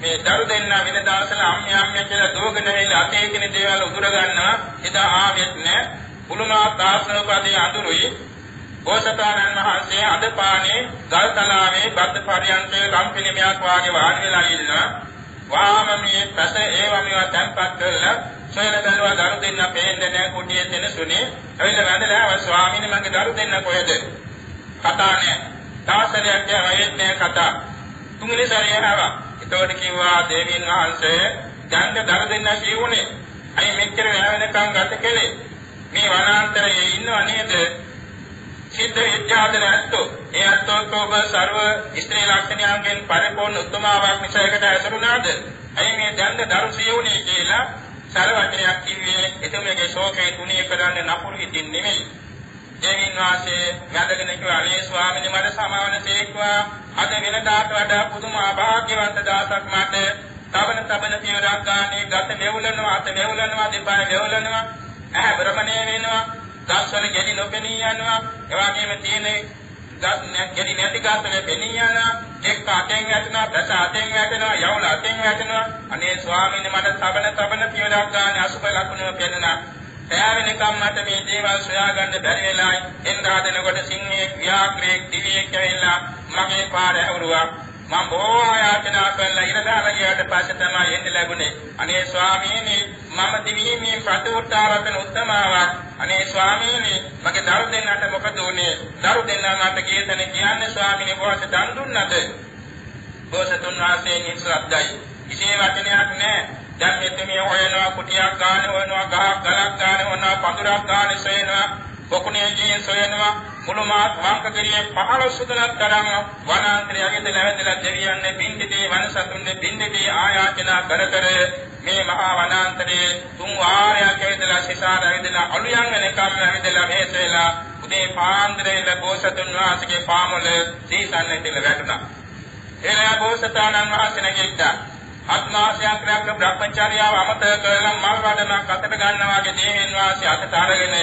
S2: මේ දරු දෙන්න වෙන දවසල අම්මිය අම්මිය කියලා දෝගෙන වෙලා අතේ කින දේවල් උදුර ගන්නවා එදා ආවෙත් නෑ. මුළුමහා ආශ්‍රමපදයේ අඳුරුයි බෝසතාණන් වහන්සේ අද පානේ ගල් තලාවේ බද්ද පරියන්තේ කම්පිනිමයක් වාගේ වාඩි වෙලා ඉන්නවා. වාම මේ පැස ඒවමිව තැන්පත් කරලා සොයන බැලුවා දරු දෙන්න පේන්නේ නැහැ කුටියේ තෙන සුනේ. ඇවිල්ලා වැඳලා ස්වාමීනි මගේ දරු දෙන්න කොහෙද? කතා නැහැ. තාසලයක් කියවෙන්නේ කතා. තුන්වෙනි සැරේ ආවා. ඒතකොට කිව්වා දේවීන් වහන්සේ දැන් දරු දෙන්න කියුනේ. අයි මෙච්චර වෙනකම් ගත කළේ. මේ වනාන්තරයේ ඉන්නව නේද? සිද්ධ විද්‍යාවද නැත්තෝ ඒ අත්ෝත්ෝබ ਸਰව ස්ත්‍රී ලක්ෂණයන්ගෙන් පරිපූර්ණ උත්තමාවක් නිසා එකට ඇසුරුනාද අයි මේ දැන්ද දරු සියුනේ කියලා සර වචනයක් කිව්වේ එතුමියගේ ශෝකේ තුනී කරන්න නපුරු හිතින් නෙමෙයි දෙවියන් වාසේ වැදගෙන කිව්වා අනේ ස්වාමීනි මට සමාවන තේක්වා අද වෙනදාට වඩා පුදුම අභාග්‍යවන්ත දාසක් මට. තවන තබන පියවරක් ගානේ ගත මෙවුලනවා අත මෙවුලනවා දෙපා මෙවුලනවා. ඇහැ භ්‍රමණය වෙනවා. ගස්වල ගෙඩි නොපෙනී යනවා. එවාගෙම තියෙන ගෙඩි නැති ගස්වල පෙනී යනවා. එක්ක අතෙන් වැටෙනවා ප්‍රස අතෙන් වැටෙනවා යවුල අතෙන් වැටෙනවා. අනේ ස්වාමීන් මට තබන තබන පියවරක් ගන්න අසුබ ලකුණු පෙන්නා පෑවෙනකම් මට මේ දේවල් සොයාගන්න බැරි වෙලායි එන්දා දෙනකොට සිංහයේ ව්‍යාග්‍රේ දිවියේ කැවිලා මගේ පාර ඇවුරුවා මම බොහෝ ආයාචනා කළා ඉර දාලා ගියාට පස්සේ තමයි එන්න ලැබුණේ. අනේ ස්වාමීනි මම දිවිහිමියෙන් ප්‍රතිඋත්තරපෙන උත්තමාවක්. අනේ ස්වාමීනි මගේ දරු දෙන්නට මොකද උනේ? දරු දෙන්නා මට කීතන කියන්නේ ස්වාමීනි බොහොම දන් දුන්නද? බෝසතුන් වහන්සේ නිශ්‍රද්ධයි. කිසිම වචනයක් නැහැ. දැන් මෙතෙමේ හොයනවා කුටියක් ගන්න හොයනවා ගහක් ගලක් ගන්න හොයනවා පඳුරක් ගන්න සොයනවා පොකුණේ ජීන් සොයනවා මුළු මාත් වංකගිරියේ 15 සුදලක් තරම් වනාන්තරයගේ නැවැදලා දෙවියන්නේ බින්දිතේ වනසතුන්නේ බින්දිතේ ආයාචනා කර කර මේ මහා වනාන්තරයේ තුන් වාරයක් ඇවිදලා සිතාර ඇවිදලා අලුයන් වෙනකම් ඇවිදලා මේස වෙලා උදේ පාන්දරේ ලබෝසතුන් වහන්සේගේ පාමුල සීසන්නේ දෙල වැටුණා. එලා බෝසතාණන් වහන්සේ නැගිට්ටා. ආත්මාශයක් රැක බ්‍රහ්මචර්යාව අමතක කරලා මල් වඩනක් අතට ගන්නවා වගේ දේවෙන් වාසී අතට අරගෙන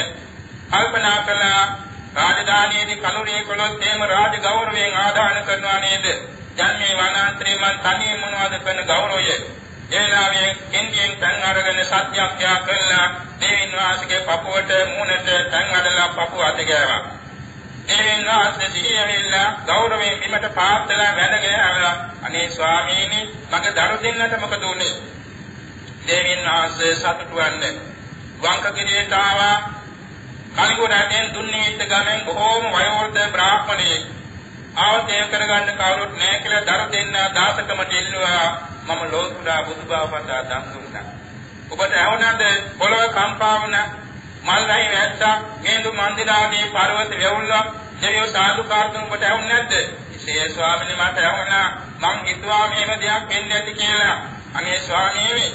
S2: කල්පනා කළා රාජධානියේදී කලුරිය කළොත් එහෙම රාජ ගෞරවයෙන් ආදාන කරනවා නේද? දැන් මේ වනාන්තරේ මං තනියෙන් මොනවද කරන ගෞරවය? එලාවේ කෙන්දියෙන් තන් අරගෙන සත්‍යක්‍යා කළා දෙවියන් වහන්සේගේ පපුවට මූණට තන් අඩලා පපුව අත ගෑවා. දෙවියන් වහන්සේ සිහියවිලා ගෞරවයෙන් බිමට පාත්ලා වැඳගෙන ආවා. අනේ ස්වාමීනි මගේ දරු දෙන්නට මොකද උනේ? දෙවියන් වහන්සේ සතුටු වන්නේ වංකගිරියට ආවා කලිගොඩෙන් දුන්නේත් ගමෙන් බොහෝම වයෝවෘද්ධ බ්‍රාහ්මණයෙක් ආවතේ කරගන්න කවුරුත් නැහැ කියලා දර දෙන්න දාසකමට ඉල්ලුවා මම ලෝතුරා බුදුබව පතා දන් දුන්නා ඔබට ඇහුණාද පොළව කම්පා වුණ මල් රහි වැස්සා මේඳු මන්දිරාගේ පර්වත වැවුල්ලා දෙවියෝ සාදුකාරතුන් කොට ඇහුන්නේ නැද්ද? ඉසේ ස්වාමීනි මට ඇහුණා. මං හිතුවා මේව දෙයක් වෙන්නේ නැති කියලා. අනේ ස්වාමීනි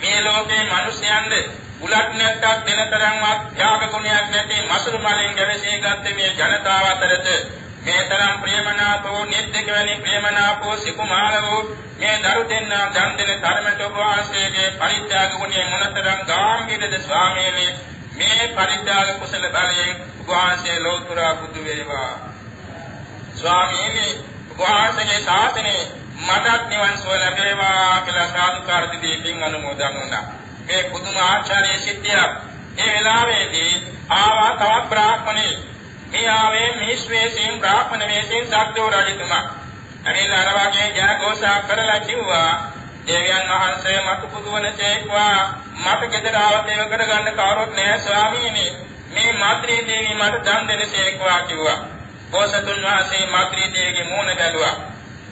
S2: මේ ලෝකේ මිනිස්යන්ද උලක් නැත්තක් දෙන තරම්වත් ත්‍යාග ගුණයක් නැති මසුරු මලෙන් ගැවසී ගත්තේ මේ ජනතාව අතරත මේ තරම් ප්‍රේමනාපෝ නිද්දක වැනි ප්‍රේමනාපෝ සිකුමාලවෝ මේ දරු දෙන්න දන් දෙන ධර්මයට ඔබ වහන්සේගේ පරිත්‍යාග ගුණය මොනතරම් ගාම්භීරද ස්වාමීනි මේ පරිත්‍යාග කුසල බලයෙන් ඔබ වහන්සේ ලෝතුරා බුදු වේවා ස්වාමීනි ඔබ වහන්සේගේ ශාසනයේ මටත් නිවන් සුව ලැබේවා කියලා සාදුකාර දෙදී පින් අනුමෝදන් වුණා මේ පුදුම ආචාර්ය සිද්ධියක්. ඒ වෙලාවේදී ආවා තවත් බ්‍රාහ්මණෙක්. මේ ආවේ මිනිස් වේසින් බ්‍රාහ්මණ වේසින් සක්දෝ රජතුමා. ඇවිල්ලා අර වගේ ජනഘോഷා කරලා කිව්වා දේවයන් වහන්සේ මතු පුදුවන තේක්වා මට ගෙදර ආවතේව කරගන්න කවුරුත් නැහැ ස්වාමීනි. මේ මාත්‍රී දේවී මට දන් දෙනසේක්වා කිව්වා. බෝසතුන් වහන්සේ මාත්‍රී දේවිගේ මූණ බැලුවා.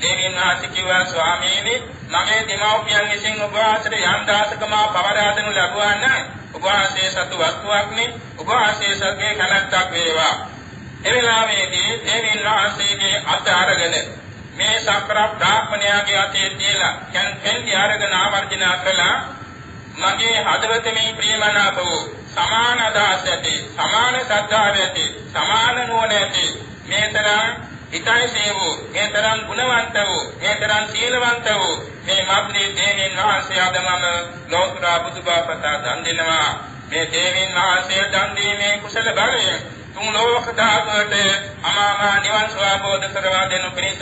S2: දේවීන් වහන්සේ කිව්වා ස්වාමීනි මගේ දෙමව්පියන් විසින් ඔබ වහන්සේට යම් දාසකම පවරාදනු ලැබුවා නම් ඔබ වහන්සේ සතු වස්තුවක්නේ ඔබ වහන්සේ සත්‍යයේ කලක්ක් වේවා එවෙලාවේදී දේවීන් වහන්සේගේ අත අරගෙන මේ සක්‍ර බ්‍රාහ්මණයාගේ අතේ තියලා දැන් පෙන්ටි අරගෙන ආවර්ජන කළා. මගේ හදවතේ මේ ප්‍රේමනාප වූ සමාන අදහස් ඇති සමාන ශ්‍රද්ධාව ඇති සමාන නුවණ ඇති මේ තරම් හිතයිසේ වූ මේ තරම් ගුණවන්ත වූ මේ තරම් සීලවන්ත වූ මේ මබ්නේ දේවීන් වහන්සේ අද මම ලෝතර බුදුබාපතා දන් දෙනවා. මේ දේවීන් වහන්සේ දන් දීමේ කුසල බලයෙන් තුන් ලෝක ධාතුවට අමාමා නිවන් ස්වාබෝධ කරවා දෙනු පිණිස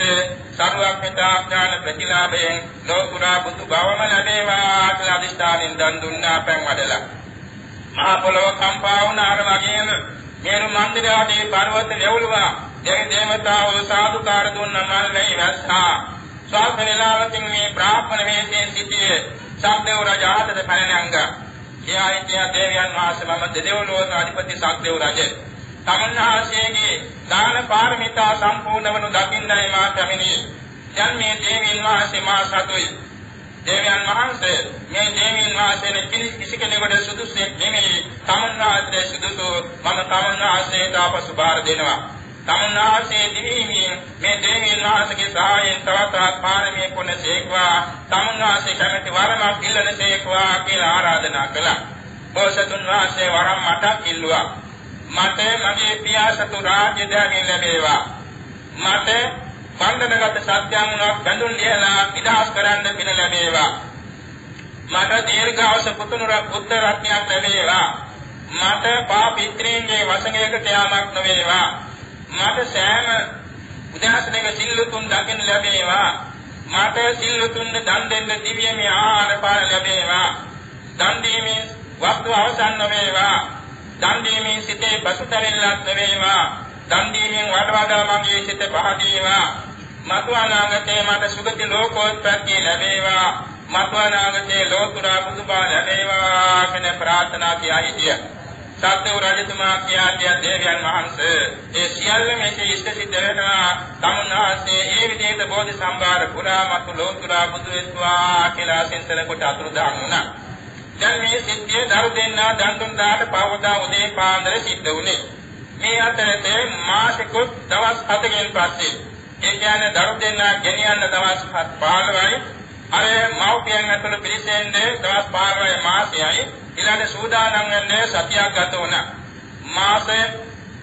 S2: සර්වඥතා ඥාන ප්‍රතිලාභයෙන් ලෝකුරා බුදු බවම ලැබේවා කියලා අදිස්ථානින් දන් දුන්නා පෙන් වඩලා. මහා පොළොව කම්පා වුණ අර වගේම මේරු මන්දිරාදී පර්වත ලැබුවා දෙවි දේවතාවෝ සාදුකාර දුන්න මල්ලේ වැස්සා. ස්වාම වේලාවකින් මේ බ්‍රාහ්මණ වේදේ සිටියේ සම්දේව රජාතද පැනනංග එයා හිටියා දේවයන් වහන්සේ මම දෙදෙව්ලොව අධිපති සක්දේව රජේ. තමන්හාසේගේ දාන පාරමිතා සම්පූර්ණ වනු දකින්නයි මා කැමිනි. දැන් මේ දේවීන් වහන්සේ මා සතුයි. දේවයන් වහන්සේ මේ දේවීන් වහන්සේ කිසි කෙනෙකුට සුදුසුෙක් නෙමෙයි. තමන්හාසේ සුදුසු මම තමන්හාසේට අපසු බාර දෙනවා. තමන්හාසේ දිවිමින් මේ දේවීන් වහන්සේගේ සහායෙන් තවත් පාරමී පුණ්‍යසේක්වා තමන්හාසේ කැමැති වරමක් ඉල්ලනසේක්වා කියලා ආරාධනා කළා. බෝසතුන් වහන්සේ වරම් මටක් ඉල්ලුවා. මට මගේ පියා සතු රාජ්‍ය ධර්මයෙන් ලැබේවා. මට බන්ධනගත සත්‍යංගක් බඳුන් ලියලා විනාශ කරන්න පින ලැබේවා. මට දීර්ඝාස පුතුනුර බුද්ධ රත්නයක් ලැබේවා. මට පාපිත්‍රීන්ගේ වසඟයකට යාමක් නොවේවා. මට සෑම උදෑසනක සිල්ලුතුන් දකින්න ලැබේවා. මට සිල්ලුතුන් දන් දෙන්න දිව්‍යමය ආහාර පාන ලැබේවා. දන් දීමේ වස්තු අවසන් නොවේවා. දන් දීමෙන් සිතේ පසුතැවෙන්නක් නෙවේවා දන් දීමෙන් වඩවඩා මගේ සිත පහදීවා. මතු අනාගතේ මට සුගති ලෝකෝත්පත්තිය ලැබේවා. මතු අනාගතේ ලෝතුරා බුදුබා ලැබේවා කියන ප්‍රාර්ථනා කියා හිටිය. සත්‍ය රජතුමා කියා කිය දේවයන් වහන්සේ. ඒ සියල්ල මේක ඉෂ්ට සිද්ධ වෙනවා. තමුන්වහන්සේ ඒ විදිහට බෝධි සම්භාර පුරා මතු ලෝතුරා බුදු වෙත්වා කියලා සින්තන කොට අතුරුදහන් වුණා. දැන් මේ සිද්ධිය දරු දෙන්නා දන් දුන් දාට පවදා උදේ පාන්දර සිද්ධ වුණේ. මේ අතරේ මාසිකුත් දවස් 7කින් පස්සේ ඒ කියන්නේ දරු දෙන්නා ගෙනියන්න දවස් 15යි අර මව්පියන් අතර පිළිසෙන්නේ දවස් 15යි මාසයයි ඊළඟ සූදානම් වෙන්නේ සතියක් ගත වුණා. මාසේ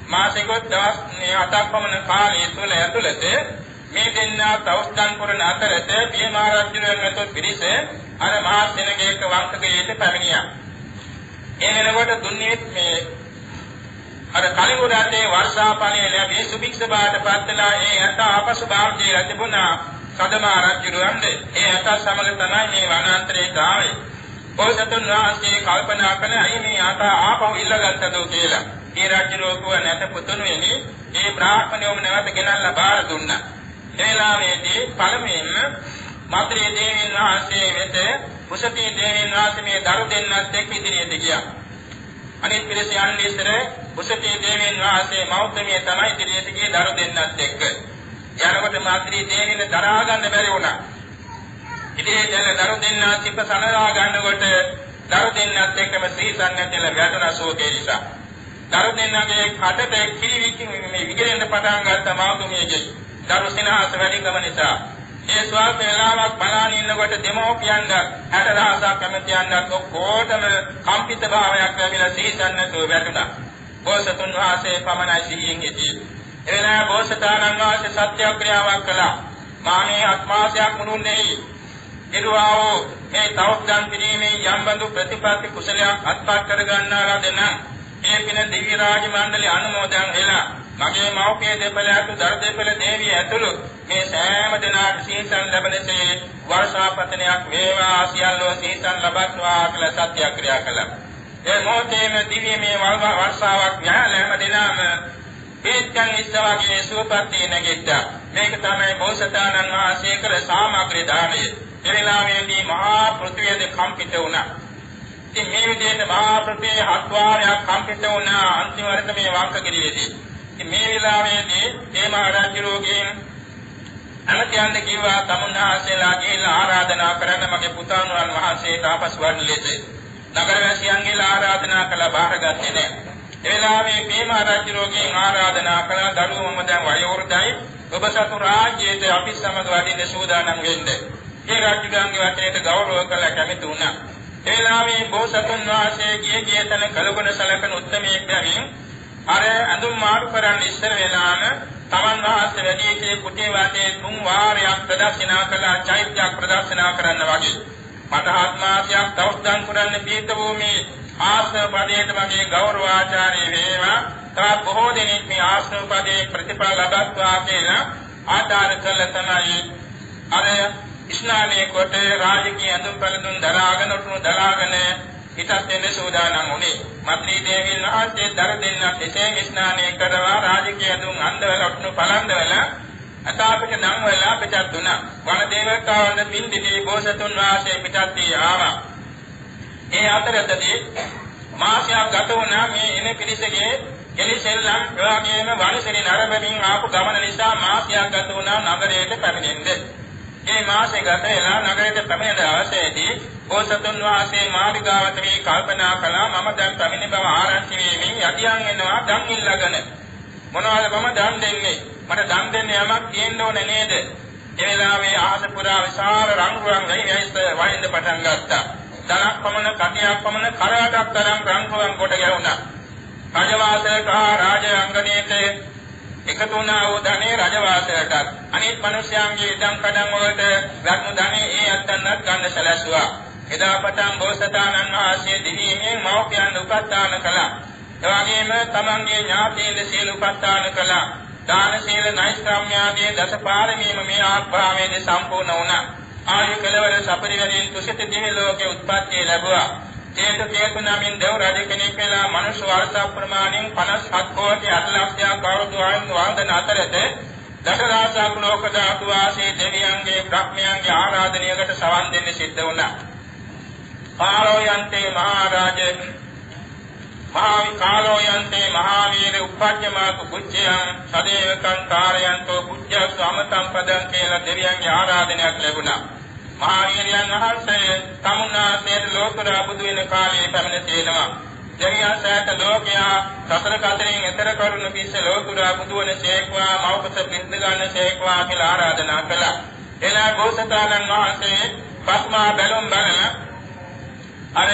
S2: මාසිකුත් දවස් 7ක් පමණ කාලය තුල ඇතුළත මේ දෙන්නා තවස්තන් පුරන අතරේ පියමාරජුණන් වෙත පිළිසෙ අර මහා සෙනගේක වංශකයේට පැමිණියා. ඒ වෙනකොට දුන්නේ මේ අර කලිඟු රටේ වර්ෂාපණය ලැබී සුභික්ෂ බාට පත්ලා ඒ යත ආපසු භාරතයේ රජුණා සදමා රජුරන්ද ඒ යත සමග තමයි මේ වනාන්තරයට ආවේ. බෝසතුන් වහන්සේ කල්පනා කළ අයි මේ යත ආපහු ඉල්ලගත්තද කියලා. ඒ රජුරෝකුව නැත පුතුණු වෙනි ඒ බ්‍රාහ්මණයෝම නැවත ගෙනල්ලා බාර දුන්නා. ඒ වෙලාවේදී පළමුවෙන්ම මද්රේ දේවීන් වහන්සේ වෙත කුසපී දේවීන් වහන්සේ මේ දරු දෙන්නත් එක්ක ඉදිරියට ගියා. අනිත් පිරිස යන්නේ ඉතර කුසපී දේවීන් වහන්සේ මෞතමිය තමයි ඉදිරියට ගියේ දරු දෙන්නත් එක්ක. යනකොට මද්රේ දේවීන් දරා ගන්න බැරි වුණා. ඉදිරියට යන දරු දෙන්නා සිප සනරා ගන්නකොට දරු දෙන්නත් එක්කම සීසන් නැතිලා වැටුණා සෝකේ නිසා. දරු දෙන්නගේ කටට කිරි විගිරෙන්න පටන් ගත්ත මෞතමියගේ දරු සිනහස වැඩිකම නිසා ඒ ස්වල්ප වේලාවක් බලාගෙන ඉන්නකොට දෙමෝපියන්ට හැඩරහසක් කැමතියන්ට ඔක්කොටම කම්පිත භාවයක් ලැබිලා සීසන්නතු වැටුණා. බෝසතුන් වහන්සේ පමණයි සිහියෙන් හිටියේ. එවෙලා බෝසතාණන් වහන්සේ සත්‍යක්‍රියාවක් කළා. මානේ ආත්මාසයක් මුනුන්නේ ඉරුවාවෝ මේ තවස්දන් පිළිමේ යම්බඳු ප්‍රතිපත්ති කුසලයක් අත්පත් කර ගන්නාලා දෙන ඒ පින දිව්‍ය රාජ මණ්ඩලය අනුමෝදන් වෙලා මගේ මව්පිය දෙපළ අතු දර දෙපළ දේවිය ඇතුළු මේ සෑම දිනකට සීසන් ලැබෙනසේ වර්ෂාපතනයක් වේවා සියල්ලෝ සීසන් ලබත්වා කියලා සත්‍යක්‍රියා කළා. ඒ මොහොතේම දිව්‍යමය වර්ෂාවක් යහලම දිනම පීච්ඡන් ඉස්සවගේ සුවපත්ති නැගිට්ටා. මේක තමයි බෝසතාණන් වහන්සේ කළ සාමග්‍රී දානය. එරිලාමේදී මහා පෘථිවියද කම්පිත වුණා. ඉතින් මේ විදිහට මහා පෘථිවිය හත් වාරයක් කම්පිත වුණා අන්තිම වරට මේ වංකගිරියේදී. ඉතින් මේ වෙලාවේදී මේ මහරජුගේ අනතියන්ද කිව්වා තමුන්හාසෙලා ගිහිල්ලා ආරාධනා කරන්න මගේ පුතාණන් වහන්සේට ආපසු වඩන ලෙස. නගරවාසීන් ගිහිල්ලා ආරාධනා කළා බාරගත්තේ නැහැ. ඒ වෙලාවේ මේ මහරජුගේ ආරාධනා කළා දරුවම දැන් වයෝවෘද්ධයි ඔබ සතු රාජ්‍යයට අපි සමග වඩින්න සූදානම් වෙන්න. ඒ රාජ්‍යගාංගේ වචනයට ගෞරව කළ කැමති වුණා. එලාවේ බෝසතුන් වහන්සේ ගිය ගියතන කලගුණ සලකන උත්මයෙක් බැවින් අර අඳුම් මාරු කරන්න ඉස්සර වෙලාම තමන් වහන්සේ වැඩිහිටියේ කුටි වාසේ තුන් වාරයක් ප්‍රදර්ශනා කළා චෛත්‍යයක් ප්‍රදර්ශනා කරන්න වගේ. පතහත් මාසයක් දවස් දන් කරන්න පීත භූමි ආශ්‍රව පදයට මගේ ගෞරවාචාර්ය වේවා. තවත් බොහෝ දෙනෙක් මේ ආශ්‍රව පදයේ ප්‍රතිඵල ලබත්වා කියලා ආචාර කළ තමයි අර ස්නානයේ කොට රාජකීය අඳුම් පළඳුන් දරාගෙන උතුණු දරාගෙන හිතත් වෙන සූදානම් වුණේ. මත්‍රී දේවියන් වහන්සේ දර දෙන්න එසේ ස්නානය කරවා රාජකීය අඳුම් අන්දවල උතුණු පළඳවල අතාපිට නම් වෙලා පිටත් වුණා. වන දේවතාවුන් පින්දිදී බෝසතුන් වහන්සේ පිටත් වී ආවා. ඒ අතරතදී මාසයක් ගත වුණා මේ එන පිරිසගේ එලිසෙල්ලම් එවාගේම වනසෙනි නරඹමින් ආපු ගමන නිසා මාසයක් ගත වුණා නගරයට පැමිණෙන්නේ. මේ මාසේ ගත වෙලා නගරයට පැමිණ දවසේදී බෝසතුන් වහන්සේ මාළිගාවට මේ කල්පනා කළා මම දැන් පැමිණි බව ආරංචි වෙමින් යටියන් එනවා දන් ඉල්ලගෙන. මොනවද මම දන් දෙන්නේ? මට දන් දෙන්න යමක් තියෙන්න ඕනේ නේද? ඒ වෙලාවේ ආහස පුරා විශාල රංගුරන් වැහියයිස වහින්න පටන් ගත්තා. ධනක් පමණ කටියක් පමණ කරාටක් තරම් රංගුරන් කොට ගැහුණා. රජවාසලක රාජ අංගණයේ එකතු වුණා වූ ධනෙ රජවාසයටත් අනිත් මිනිස්යාගේ ඉඩම් කඩම් වලට රත්න ධනෙ ඒ අත්තන්වත් ගන්න සැලැස්සුවා. එදා පටන් බෝසතාණන් වහන්සේ දිවීමෙන් මෞඛ්‍යයන් උපස්ථාන කළා. එවැගේම තමන්ගේ ඥාතීන් සීල උපස්ථාන කළා. දාන සීල නෛෂ්ක්‍රම්‍යාදී දසපාරමීම මේ ආභාවයේදී සම්පූර්ණ වුණා. ආයු කෙලවර සපරිවරින් තුසිත දිවි ලෝකේ උත්පත්ති ලැබුවා. හේතු හේතු නමින් දෙව් රජ කෙනෙක් වෙලා මනුෂ්‍ය වර්ෂ ප්‍රමාණයෙන් 57 කෝටි 8 ලක්ෂයක් අවුරුදු වන්දන අතරත දසදහසක් ලෝක ධාතු වාසී දෙවියන්ගේ බ්‍රහ්මයන්ගේ ආරාධනයකට සවන් දෙන්න සිද්ධ වුණා. කාලෝයන්තේ මහරජ මහා කාලෝයන්තේ මහාවීර උපජ්ජමාතු කුච්චයන් සදේවකං කාරයන්තෝ කුච්චස් අමතං පදං කියලා දෙවියන්ගේ ආරාධනයක් ලැබුණා. මහාවීරයන් වහන්සේ තමුන්නාසේට ලෝතර බුදු වෙන කාලයේ පැමිණ තියෙනවා. දෙවියන්සට ලෝකයා සතර කතරින් එතර කරුණු පිස්ස ලෝතර බුදු වන ශේක්වා මෞකස බින්ද ගන්න ශේක්වා කියලා ආරාධනා කළා. එලා ගෝසතාණන් වහන්සේ පස්මා බැලුම් බලන අර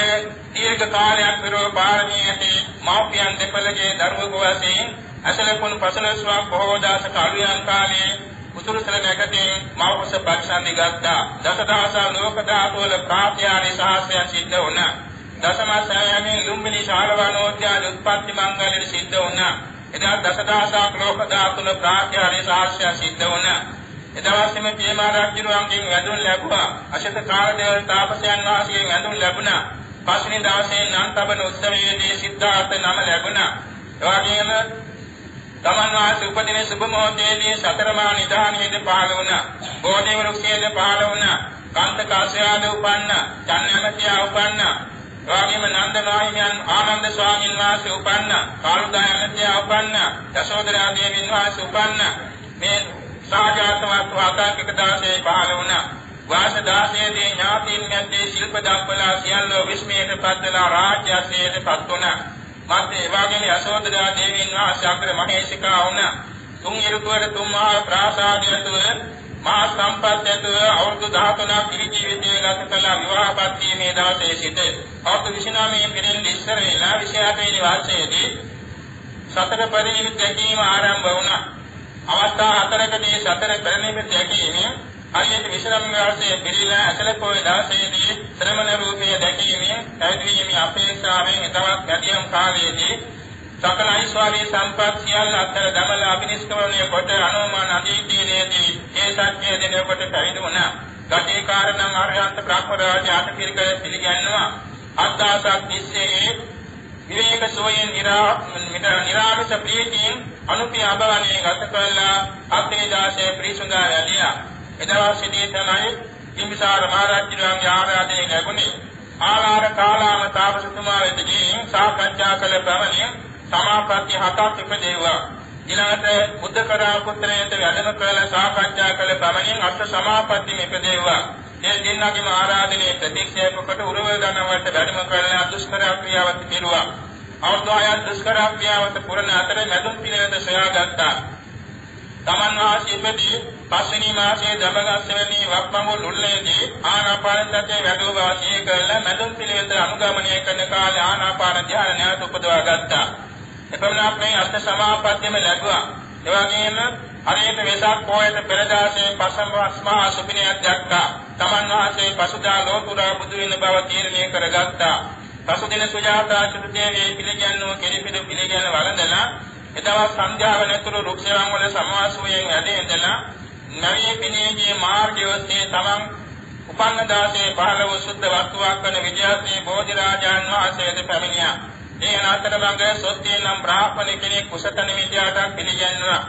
S2: දීර්ඝ කාලයක් පෙරව පාරමී ඇති මෞපියන් දෙපළගේ දරුවෙකු වශයෙන් අසලකුණු පසලස්වක් බොහෝ දාසක අලුයන් කාලයේ උතුරුසල නැගදී මවකස පක්ෂාන්ති ගත්තා. දසදහස ලෝක ධාතුවල ප්‍රාත්‍යාරි සහස්‍රය සිද්ධ වුණා. දසමාසයමින් ලුම්බිනි ශාලවනෝත්‍යාද උත්පත්ති මංගලෙ සිද්ධ වුණා. එදා දසදහසක් ලෝක ධාතුවල ප්‍රාත්‍යාරි සහස්‍රය සිද්ධ වුණා. එදවසේම පියමා රජුගෙන් වැඳුම් ලැබුවා. අශත කාලදේව තාපසයන් වහන්සේගෙන් වැඳුම් ලැබුණා. පස්වෙනි දවසේ නම් තබන උත්සවයේදී සිද්ධාර්ථ නම ලැබුණා. එවාගෙම තමන් වාසී උපදින සුභ මොහොතේදී සතරමා නිධානයේද පහළ වුණා. බෝධි වෘක්ෂයේද පහළ වුණා. කාන්ත කාශ්‍යාද උපන්න, චන්නමතියා උපන්න. එවාගෙම නන්ද නාහිමියන් ආනන්ද ස්වාමීන් වහන්සේ උපන්න, කාලුදායමතියා උපන්න, යශෝදරා දේවීන් වහන්සේ උපන්න. මේ සාජාතවත් වාතාකික දාසේ පහළ වුණා. වාස දාසයේදී ඥාතීන් මැද්දේ ශිල්ප දක්වලා සියල්ලෝ විස්මයට පත්වලා රාජ්‍යයට පත් වුණා. මත් ඒ වගේම යශෝදරා දේවීන් වහන්සේ අග්‍ර මහේශිකා වුණ තුන් ඍතුවර තුන් මහා ප්‍රාසාදයතුව මහා සම්පත්යතුව අවුරුදු 13ක් ඉහි ජීවිතයේ ගත කළ විවාහපත් වීමේ දවසේ සිට අවුරුදු 29 පිරින් ඉස්සර වෙලා 28 වෙනි වර්ෂයේදී සතර පරිණිමිත දැකීම ආරම්භ වුණා. අවස්ථා හතරකදී සතර පරිණිමිත දැකීමේ හරියට විශ්‍රාම වාසයේ පිළිලා ඇසල පොය දවසේදී ශ්‍රමණ රූපයේ දැකීමෙන් පැවිදීමේ අපේක්ෂාවෙන් එතවත් ගැදියම් කාලයේදී සකල ඓශ්වර්ය සම්පත් සියල්ල අතර දමල අභිනිෂ්ක්‍රමණය කොට අනුමාන අධීතීනේදී ඒ සත්‍ය දෙන කොට පැවිදි වුණා. ගතේ කාරණම් අරහත් බ්‍රහ්මරාජ අටපිරික පිළිගන්නවා. අත්දාසක් තිස්සේ විවේක සෝයෙන් නිරාමිත ප්‍රීතියෙන් අනුපිය අභවණේ ගත කළා අත්නේ දාසේ ප්‍රීසුඳා වැඩියා. එදවසේදී තමයි බිම්බිසාර මහරජුගේ ආරාධනය ලැබුණේ. ආලාර කාලාම තාපසතුමා වෙත ගිහින් සාකච්ඡා කළ බවනින් සමාපatti හතක් ඉපදෙව්වා. ඊළඟට බුද්ධ කරා පුත්‍රයන්ට වැඩම කළ සාකච්ඡා කළ බවනින් අෂ්ට සමාපatti මෙපදෙව්වා. ඒ දෙන්නගේම ආරාධනයේ ප්‍රතික්ෂේප කොට උරවල් දනවට වැඩම කළා දුෂ්කර ක්‍රියාවත් කෙරුවා. අවුරුදු 6ක් දුෂ්කර ක්‍රියාවත් පුරන අතර මැදුම් පිළිවෙත සොයාගත්තා. තමන් වාසීපදී පස්වෙනි මාසයේ දඹගස්සවෙනි වක්මඟු ලුල්ලේදී ආනාපාන සතිය වැඩුව වාසී කරලා මැදුම් පිළිවෙත අනුගමනය කරන කාලේ ආනාපාන ධ්‍යාන නැවත උපදවා ගත්තා. එපමණක් මේ අෂ්ට සමාපත්තියම ලැබුවා. ඒ වගේම හරියට වෙසක් පොයට පෙර දාසේ පසම්වස්මා සුපිනියක් දැක්කා. තමන් වාසයේ පසුදා ලෝතුරා බුදු වෙන බව තීරණය කරගත්තා. පසුදින සුජාතා චතුදේවී පිළිගන්නෝ කෙලිපිට පිළිගන්න වළඳලා එදවස් සංධ්‍යාව නැතුළු රුක්ෂයන් වල සමාසුවයෙන් වැඩේ ඉඳලා නවී පිනේගේ මාර්ගය ඔස්සේ තමන් උපන්න දාසේ පහළ වූ සුද්ධ වස්තුවක් වන විජයශ්‍රී බෝධිරාජාන් වහන්සේද පැමිණියා. ඒ අනතර ළඟ සොත්තිය නම් බ්‍රාහ්මණ කෙනෙක් කුසතන විද්‍යාවට පිළිගන්නවා.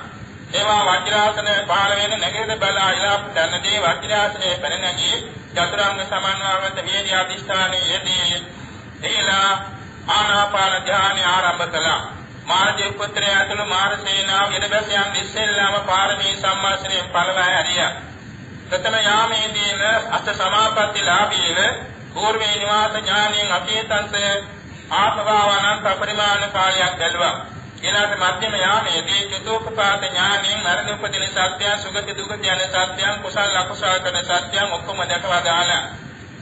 S2: ඒවා වජ්‍රාසන පහළ වෙන නැගෙද බලා ඉලා දන්නදී වජ්‍රාසනයේ පැන නැගී චතුරාංග සමන්වාගත වේදී අධිෂ්ඨානයේ යෙදී එහිලා ආනාපාන ධානය ආරම්භ කළා. මාර්ගයේ පුත්‍රය ඇතුළු මාර සේනාව ඊටපස්සෙන් ඉස්සෙල්ලාම පාරමී සම්මාසනයෙන් පළලා හැරියා. ප්‍රථම යාමේදීන අෂ්ට සමාපatti ලාභීව పూర్වේ නිවාස ඥානයෙන් අතීතංශය ආත්මභාවනන්ත පරිමාණ කාලයක් ගැලුවා. ඊළඟ මධ්‍යම යාමේදී චතුෝපපාත ඥානයෙන් මරණ උපදින සත්‍ය සුගති දුගති යන සත්‍යයන් කුසල අකුසල කරන සත්‍යයන් ඔක්කොම දැකලා දාලා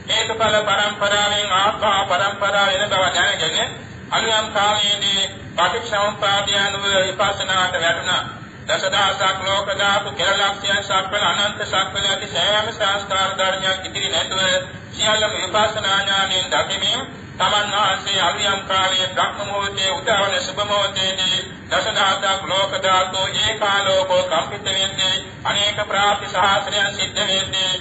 S2: හේතුඵල පරම්පරාවෙන් ආත්මා පරම්පරාව වෙන බව දැනගෙන අනුයම් කාලයේදී පටිච්චසමුප්පාදයන්ව විපස්සනාට වැටුණා. දසදහසක් ලෝක ධාතු කෙලලක්ෂයන් සක්වල අනන්ත සක්වල ඇති සෑම සංස්කාර ධර්මයක් ඉදිරි නැතුව සියල්ලම විපස්සනා ඥාණයෙන් දකිමින් තමන් වහන්සේ අවියම් කාලයේ බ්‍රහ්ම මොහොතේ උදාවන සුභ මොහොතේදී දසදහසක් ලෝක ධාතු ඒකාලෝකෝ කම්පිත වෙන්නේ අනේක ප්‍රාප්ති සහස්‍රයන් සිද්ධ වෙන්නේ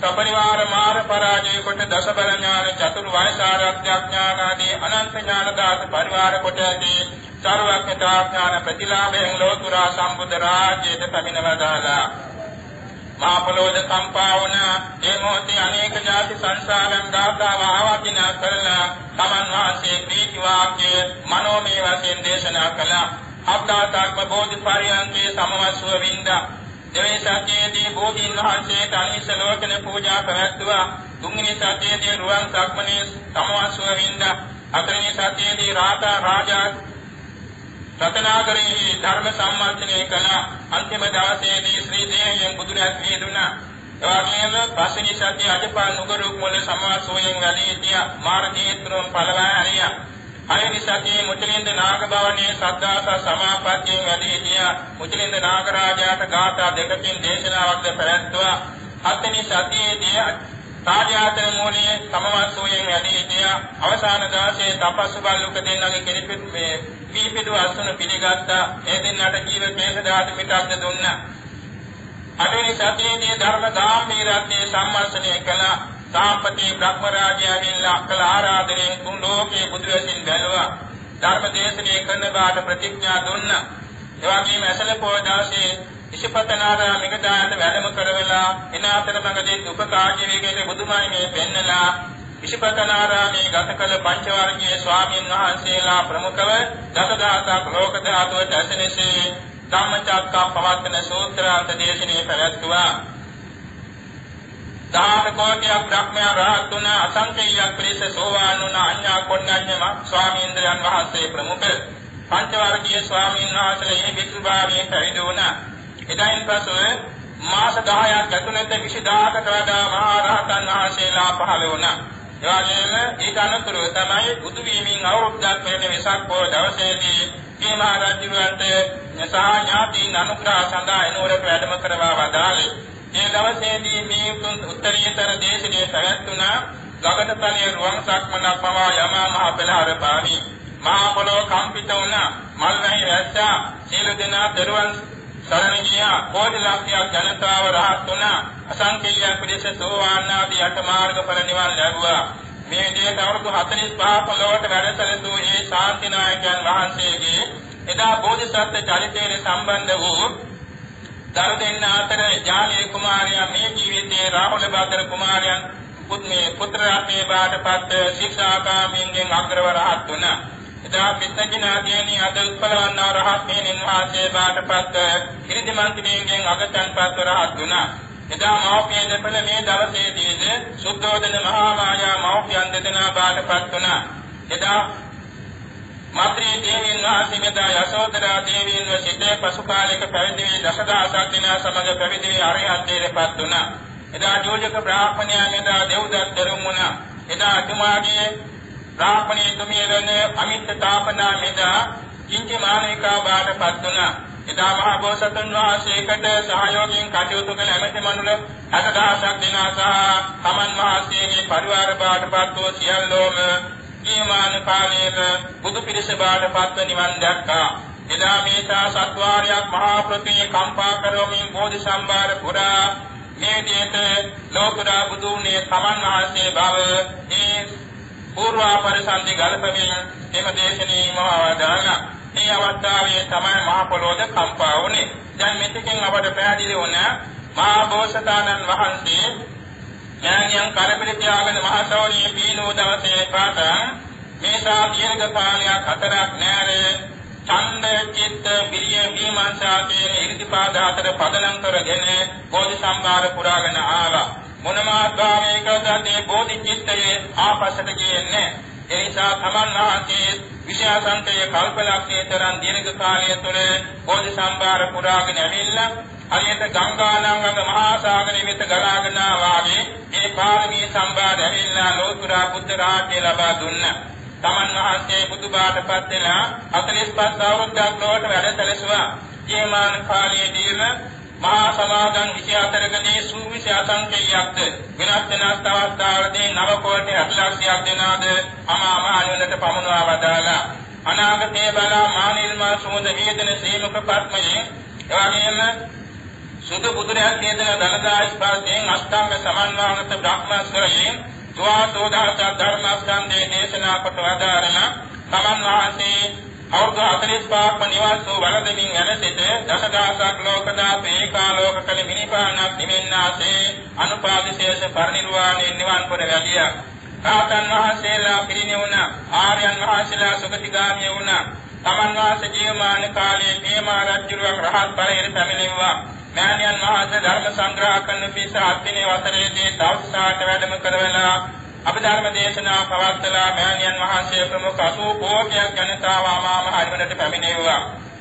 S2: සපරිවාර මාර පරාජය කොට දස බල ඥාන චතුරු වයසාරත්‍ය ඥාන ආදී අනන්ත ඥාන දාස පරිවාර කොට ඇති සර්වඥතා ඥාන ප්‍රතිලාභයෙන් ලෝතුරා සම්බුද්ධ රාජ්‍යයට පැමිණවදාලා මා පොළොවද කම්පා වුණ ඒ මොහොතේ අනේක ಜಾති සංසාරම් දාතාව ආවකින කරලා තමන් වහන්සේ ප්‍රීති වාක්‍ය මනෝමය වශයෙන් දේශනා කළා. අබ්දාතාත්ම බෝධි පරියන්කේ සමවස්ව වින්දා දෙවෙනි සතියේදී බෝධීන් වහන්සේට අනිස ලෝකන පූජා පැවැත්වුවා. තුන්වෙනි සතියේදී රුවන් සක්මනේ සමවස්ව වින්ද. හතරවෙනි සතියේදී රාතා රාජා රතනාගරේ ධර්ම සම්මාචනය කළා. අන්තිම දවසේදී ශ්‍රී දේවයන් බුදුරජාණන් වහන්සේ එවාගෙම පස්වෙනි සතිය අජපා නුගරුක් මොළ සමාසෝයෙන් වැඩි සිටියා. මාර්ගීත්‍රම් පළවා හරියා. හයනි සතියේ මුචලින්ද නාග භවනයේ සද්ධාස සමාපත්තියෙන් වැඩි සිටියා. මුචලින්ද නාග රාජයාට ගාථා දෙකකින් දේශනාවක් පැවැත්වුවා හත්වෙනි සතියේදී සාජාතන මූලයේ සමවස්සෝයෙන් වැඩි සිටියා. අවසාන දාසේ තපස්සු බල්ලුක දෙන්නගේ කෙලිපිට මේ වීපිඩු අසුන පිළිගත්තා. ඒ දෙන්නට ජීව කේස දාති මිටක්ද දුන්නා. අටවෙනි සතියේදී ධර්ම දාම්මීරත්නයේ සම්මර්ෂණය කළා. සාම්පති බ්‍රහ්ම රාජයාගෙන් ලක්කල ආරාධනෙන් තුන් ලෝකේ බුදුරජින් බැලුවා. ධර්ම දේශනේ කරන බාට ප්‍රතිඥා දුන්නා. එවාගේම ඇසල පොදාසේ ඉෂපතනාරා මිගදායට වැඩම කරවලා එන අතර මඟදී උපකාජීවීගේ බුදුමයි මේ පෙන්නලා ඉෂපතනාරාමේ ගත කළ පංචවර්ගීය ස්වාමීන් වහන්සේලා ප්‍රමුඛව දසදහසක් ලෝක ධාතුවට ඇසෙනසේ ධම්මචක්කා පවත්තන සූත්‍රාන්ත දේශනේ පැවැත්වුවා දාන කෝටියක් බ්‍රහ්මයා රහත් වුණ අසංකේයයක් පිරිස සෝවාන් වුණ අඤ්ඤා කොණ්ණඤ්ඤම ස්වාමීන්ද්‍රයන් වහන්සේ ප්‍රමුඛ පංචවර්ගීය ස්වාමීන් වහන්සේලා වික්‍රභාවයේ පැවිදි වුණා. එදායින් පසු මාස 10ක් ඇතුළත 20000කට වඩා මහා රහතන් වහන්සේලා පහළ වුණා. එවාගෙම ඊට අනතුරුව තමයි බුදු වීමෙන් අවුරුද්දක් වෙන වෙසක් පොය දවසේදී මේ මහ රජුන්ට සහ ඥාතීන් අනුග්‍රහ සඳහා එනවරට වැඩම කරවා වදාළේ ඒ දවසේදී මේ උත්තරීතර දේශනේ පැවැත්ුණා ගගනතලයේ රුවන් සක්මනක් පවා යමා මහ පෙළහර පාවි. මහා පොළොව කම්පිත වුණා. මල් වැහි රැස්සා සියලු දෙනා දරුවන් සරණ ගියා. කෝටි ලක්ෂයක් ජනතාව රහත් වුණා. අසංකේයයන් පිළිස සෝවාන් ආදී අට මාර්ගඵල නිවන් ලැබුවා. මේ විදිහට අවුරුදු 45 පොළොවට වැඩසැලසූ ඒ ශාන්තිනායකයන් වහන්සේගේ එදා බෝධිසත්ව චරිතයේ සම්බන්ධ වූ දරු දෙන්න අතර ජාලී කුමාරයා මේ ජීවිතයේ රාහුල බාදර කුමාරයන් පුත්මේ පුත්‍ර රත්නේ බාටපත් ශික්ෂාකාමීන්ගෙන් අග්‍රවරහත් වුණා. එදා පිටකිනාදීනි අද උත්පලවන්නා රහත් මේ නිවාසයේ බාටපත් ඉරිදිමන්තිණියන්ගෙන් අගතන්පත් රහත් වුණා. එදා මෞපිය දෙපළ මේ දවසේදීද සුද්ධෝදන මහා මායා මෞපියන් දෙදෙනා බාටපත් වුණා. එදා මාත්‍රී දේවීන් වහන්සේ මෙදා යසෝදරා දේවීන්ව සිටේ පසු කාලයක පැවිදි වී දසදහසක් දිනා සමග පැවිදි වී අරිහත්ත්වයටපත් වුණා. එදා ජෝජක බ්‍රාහ්මණයා මෙදා දෙව්දත් දරුම් වුණා. එදා අතුමාගේ බ්‍රාහ්මණී තුමියරණ අමිත් තාපනා මෙදා කිංච මානිකා බාටපත් වුණා. එදා මහ බෝසතුන් වහන්සේකට සහයෝගයෙන් කටයුතු කළ ඇමති මණ්ඩල 60000ක් දෙනා සහ තමන් වහන්සේගේ පරිවාර බාටපත් වූ සියල්ලෝම ජීවමාන කාලයක බුදු පිරිස බාටපත් නිවන් දැක්කා. එදා මේසා සත්වාරයක් මහා පෘථිවිය කම්පා කරමින් බෝධි සම්භාර පුරා මේ විදිහට ලෝකදා බුදුනේ තමන් වහන්සේ බව ඒ පූර්වාපරිසන්දි ගල්පමින් එම දේශනී මහවදාලා මේ අවස්ථාවේ තමයි මහ පොළොවද කම්පා වුනේ. දැන් මෙතකින් අපට පැහැදිලි වුණ මහා බෝසතාණන් වහන්සේ ඥානියන් කරපිට තියාගෙන මහසෝණිය පීනෝ දවසේ පාතන් මේසා දීර්ඝ කාලයක් හතරක් නැරේ ඡන්ද චිත්ත විරිය විමර්ශා කියන ඉරිදිපාද හතර පදනම් කරගෙන බෝධි සම්භාර පුරාගෙන ආවා. මොනම ආගාමයකදී බෝධි චිත්තයේ ආපසට ගියේ ඒ නිසා තමන් වහන්සේ විෂයාසංකේය කල්පලක්ෂයේ තරම් දීර්ඝ කාලය තුළ බෝධි සම්භාර පුරාගෙන ඇවිල්ලා හරියට ගංගානංගක මහා සාගරෙ වෙත ගලාගෙන ආවාගේ ඒ පාරමී සම්භාර ඇවිල්ලා ලෝතුරා බුද්ධ රාජ්‍ය ලබා දුන්නා. තමන් වහන්සේ බුදුබාටපත් වෙලා 45 අවුරුද්දක් ලොවට වැඩ සැලසුවා. ජීවමාන කාලයේදීම මහා සමාගම් 24කදී සූවිසි අසංකේයයක්ද වෙනස් වෙනස් අවස්ථාවලදී නව කෝටි 60 ලක්ෂයක් දෙනාද අමා මහණුනට පමුණවා වදාලා අනාගතයේ බලා මානිල්මා සුමුද වේදන ශ්‍රීමුක පත්මයේ එවැගේම සුදු බුදුරයන් හේතන දලදා ස්පර්ශයෙන් අෂ්ටාංග සමන්වාගත බ්‍රහ්මස්කරයෙන් සුවාසෝදාස ධර්මස්කන්ධේ දේශනා කොට වදාරන තමන් වහන්සේ අවුරුදු 45ක්ම නිවාස වූ වලදමින් යන සිට දසදහසක් ලෝකදාස ඒකාලෝක කළ මිනිපානක් නිමෙන්නාසේ අනුපාදිශේෂ පරිනිර්වාණය නිවන් පුර වැඩියා. රාතන් වහන්සේලා පිරිනිවුණ ආර්යයන් වහන්සේලා සුගතිගාමී වුණා. තමන් වහන්සේ ජීවමාන කාලයේ මේමා රජුරුවක් රහත් ඵලයට පැමිණෙව්වා. මෑණියන් වහන්සේ ධර්ම සංග්‍රහ කරන පිස අත්දිනේ වසරේදී දවසට වැඩම කරවලා අභිධර්ම දේශනා පවත්වලා මෑණියන් වහන්සේ ප්‍රමුඛ 80 කෝටියක් ජනතාව ආමාම හරිවලට පැමිණෙව්වා.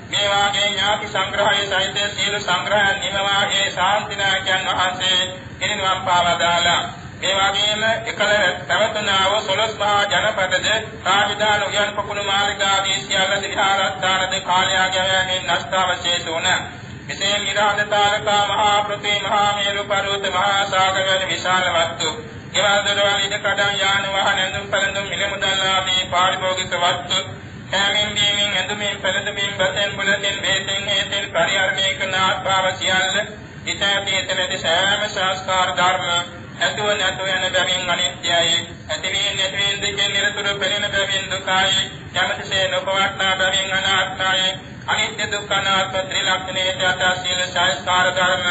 S2: මේ වාගේ ඥාති සංග්‍රහයේ සහිත සීල සංග්‍රහයන් නිමවා ඒ ශාන්තිනායකයන් වහන්සේ ඉරිනුවම් පාවදාලා මේ වගේම එකල පැවතුනාව සොළොස් මහා ජනපදද රාජධානි උයන් පොකුණු මාලිගාදී සියල්ල විහාරස්ථානද කාලයාගයන්ගෙන් නෂ්ටාවශේෂ වුණා. මෙසේ නිරාද තාරකා මහා පෘථිවි මහා මේරු පර්වත මහා සාගර වැනි විශාල වස්තු ගෙවල් දොරවල් ඉද කඩන් යාන වාහන ඇඳුම් පැළඳුම් මිල මුදල් ආදී පාරිභෝගික වස්තු කෑමෙන් බීමෙන් ඇඳුමින් පැළඳුමින් බතෙන් බුලතෙන් බේතෙන් හේතෙන් පරිහරණය කරන ආත්මාව සියල්ල ඉතැති එතනදී සෑම සංස්කාර ධර්ම ඇතුව නැතුව යන බැවින් අනිත්‍යයි. ඇතිවීම නැතිවීම දෙකෙන් නිරතුරු පෙනෙන බැවින් දුකයි. යමතිසේ නොපවත්නා බැවින් අනාත්මයි. අනිත්‍ය දුක්ඛ අනාත්ම ත්‍රිලක්ෂණයට යට සීල සංස්කාර ධර්ම.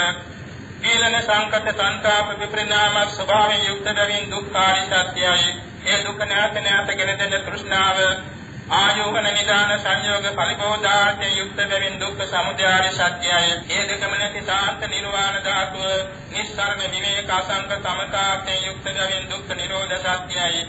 S2: කීලන සංකත සංතාප විපරිණාම ස්වභාවයෙන් යුක්ත බැවින් දුක්ඛාරි සත්‍යයි. ඒ දුක නැත නැත ගෙන දෙන තෘෂ්ණාව ආයෝගන නිදාන සංයෝග පරිබෝධාර්ථයෙන් යුක්ත බැවින් දුක්ඛ සමුදයාරි සත්‍යයි ඒ දෙකම නැති සාන්ත නිර්වාණ ධාතුව නිස්සාරණ විවේක අසංක සමතාර්ථයෙන් යුක්ත බැවින් දුක්ඛ නිරෝධ සත්‍යයි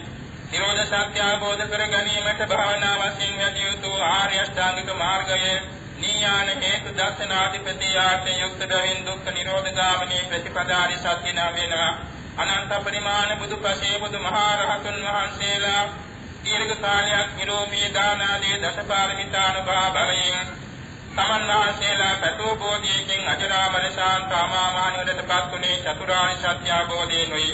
S2: නිරෝධ සත්‍ය අවබෝධ කර ගැනීමට භාවනා වශයෙන් වැඩි යුතු ආර්ය අෂ්ටාංගික මාර්ගයේ නීයාන හේතු දර්ශනාධිපති ආර්ථ යුක්ත බැවින් දුක්ඛ නිරෝධ ගාමිනී ප්‍රතිපදාරි සත්‍ය නාම වෙනවා. අනන්ත පරිමාණ බුදුපසේ බුදුමහා රහතුන් වහන්සේලා දීර්ඝ කාලයක් නිරෝමී දාන ආදී දසපාරමිතානුභව බලයෙන් තමන් වහන්සේලා පැතෝ බෝධියකින් අජරාමර ශාන්ත අමාමානියටපත් වුණේ චතුරාර්ය සත්‍ය අවබෝධයෙන්ුයි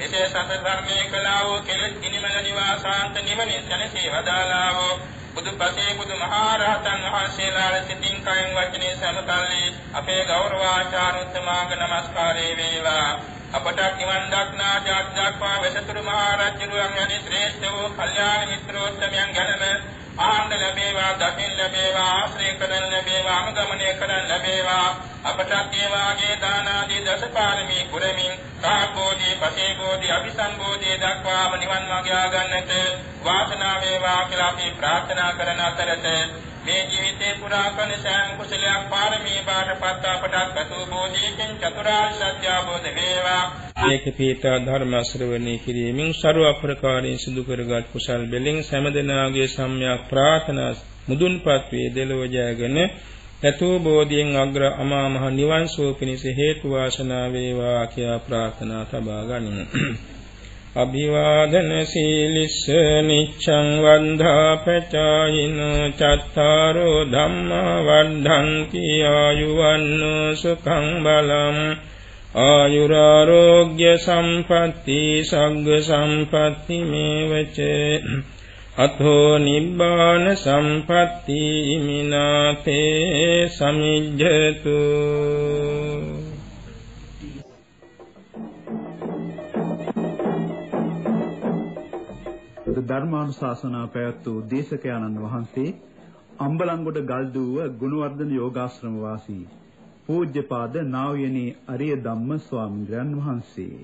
S2: එසේ සතර ධර්මයේ කලාව කෙලෙස් ඉනිමල නිවාසාන්ත නිවනින් සැනසී වදාලා වූ බුදුපසේ බුදුමහරහතන් වහන්සේලා සිතින් කයින් වචනේ සමතල්ලි අපේ ගෞරවාචාරුත්තමාග නමස්කාරේ වේවා. අපට නිවන් දක්නා ජාත් දක්වා වෙසතුරු මහරජුරුවන් යනි ශ්‍රේෂ්ඨ වූ කල්යාණ මිත්‍රෝත්තමයන් ගැනම ආනන්ද ලැබේවා දකින් ලැබේවා ආශ්‍රය කරන් ලැබේවා අනුගමනය කරන් ලැබේවා. අපට ඒ වාගේ දාන ආදී දසපාරමී පුරමින් සාකෝදී පසේකෝදී අபிසම්බෝධිය දක්වාම නිවන් මාර්ගය ගන්නට වාසනාව වේවා කියලා අපි ප්‍රාර්ථනා කරන අතරත මේ ජීවිතේ පුරා කරන සෑම කුසලයක් පාරමී බාටපත් අපට කතු බෝධියකින් චතුරාර්ය සත්‍ය අවබෝධ වේවා
S1: ඒක පීඨා ධර්ම ශ්‍රවණය කිරීමෙන් ਸਰව අප්‍රකාරයෙන් සිදු කරගත් කුසල් බෙලින් සෑමදෙනාගේ සම්‍යක් ප්‍රාර්ථනා මුදුන්පත් වේ දෙලොව ජයගෙන යතෝ බෝධියෙන් අග්‍ර අමා මහ නිවන් සුව පිණිස හේතු වාසනා වේවා කියා ප්‍රාර්ථනා තබා ගනිමු. අභිවාදන සීලිස්ස නිච්ඡං වන්දා පචායින චත්තාරෝ ධම්මා වද්ධන්ති ආයුවන්නෝ සුඛං බලං। ආයුරාෝග්‍ය සම්පatti සග්ග සම්පatti මේවච। අතෝ නිබ්බාන සම්පatti මිනාතේ සමිජ්ජතු।
S3: බුදුහාමුදුර ධර්මානුශාසනා පැවැත් වූ දේශක ආනන්ද වහන්සේ අම්බලන්ගොඩ ගල්දුව ගුණවර්ධන යෝගාශ්‍රම වාසී පූජ්‍යපාද නා වූනේ අරිය ධම්ම ස්වාමීන් වහන්සේ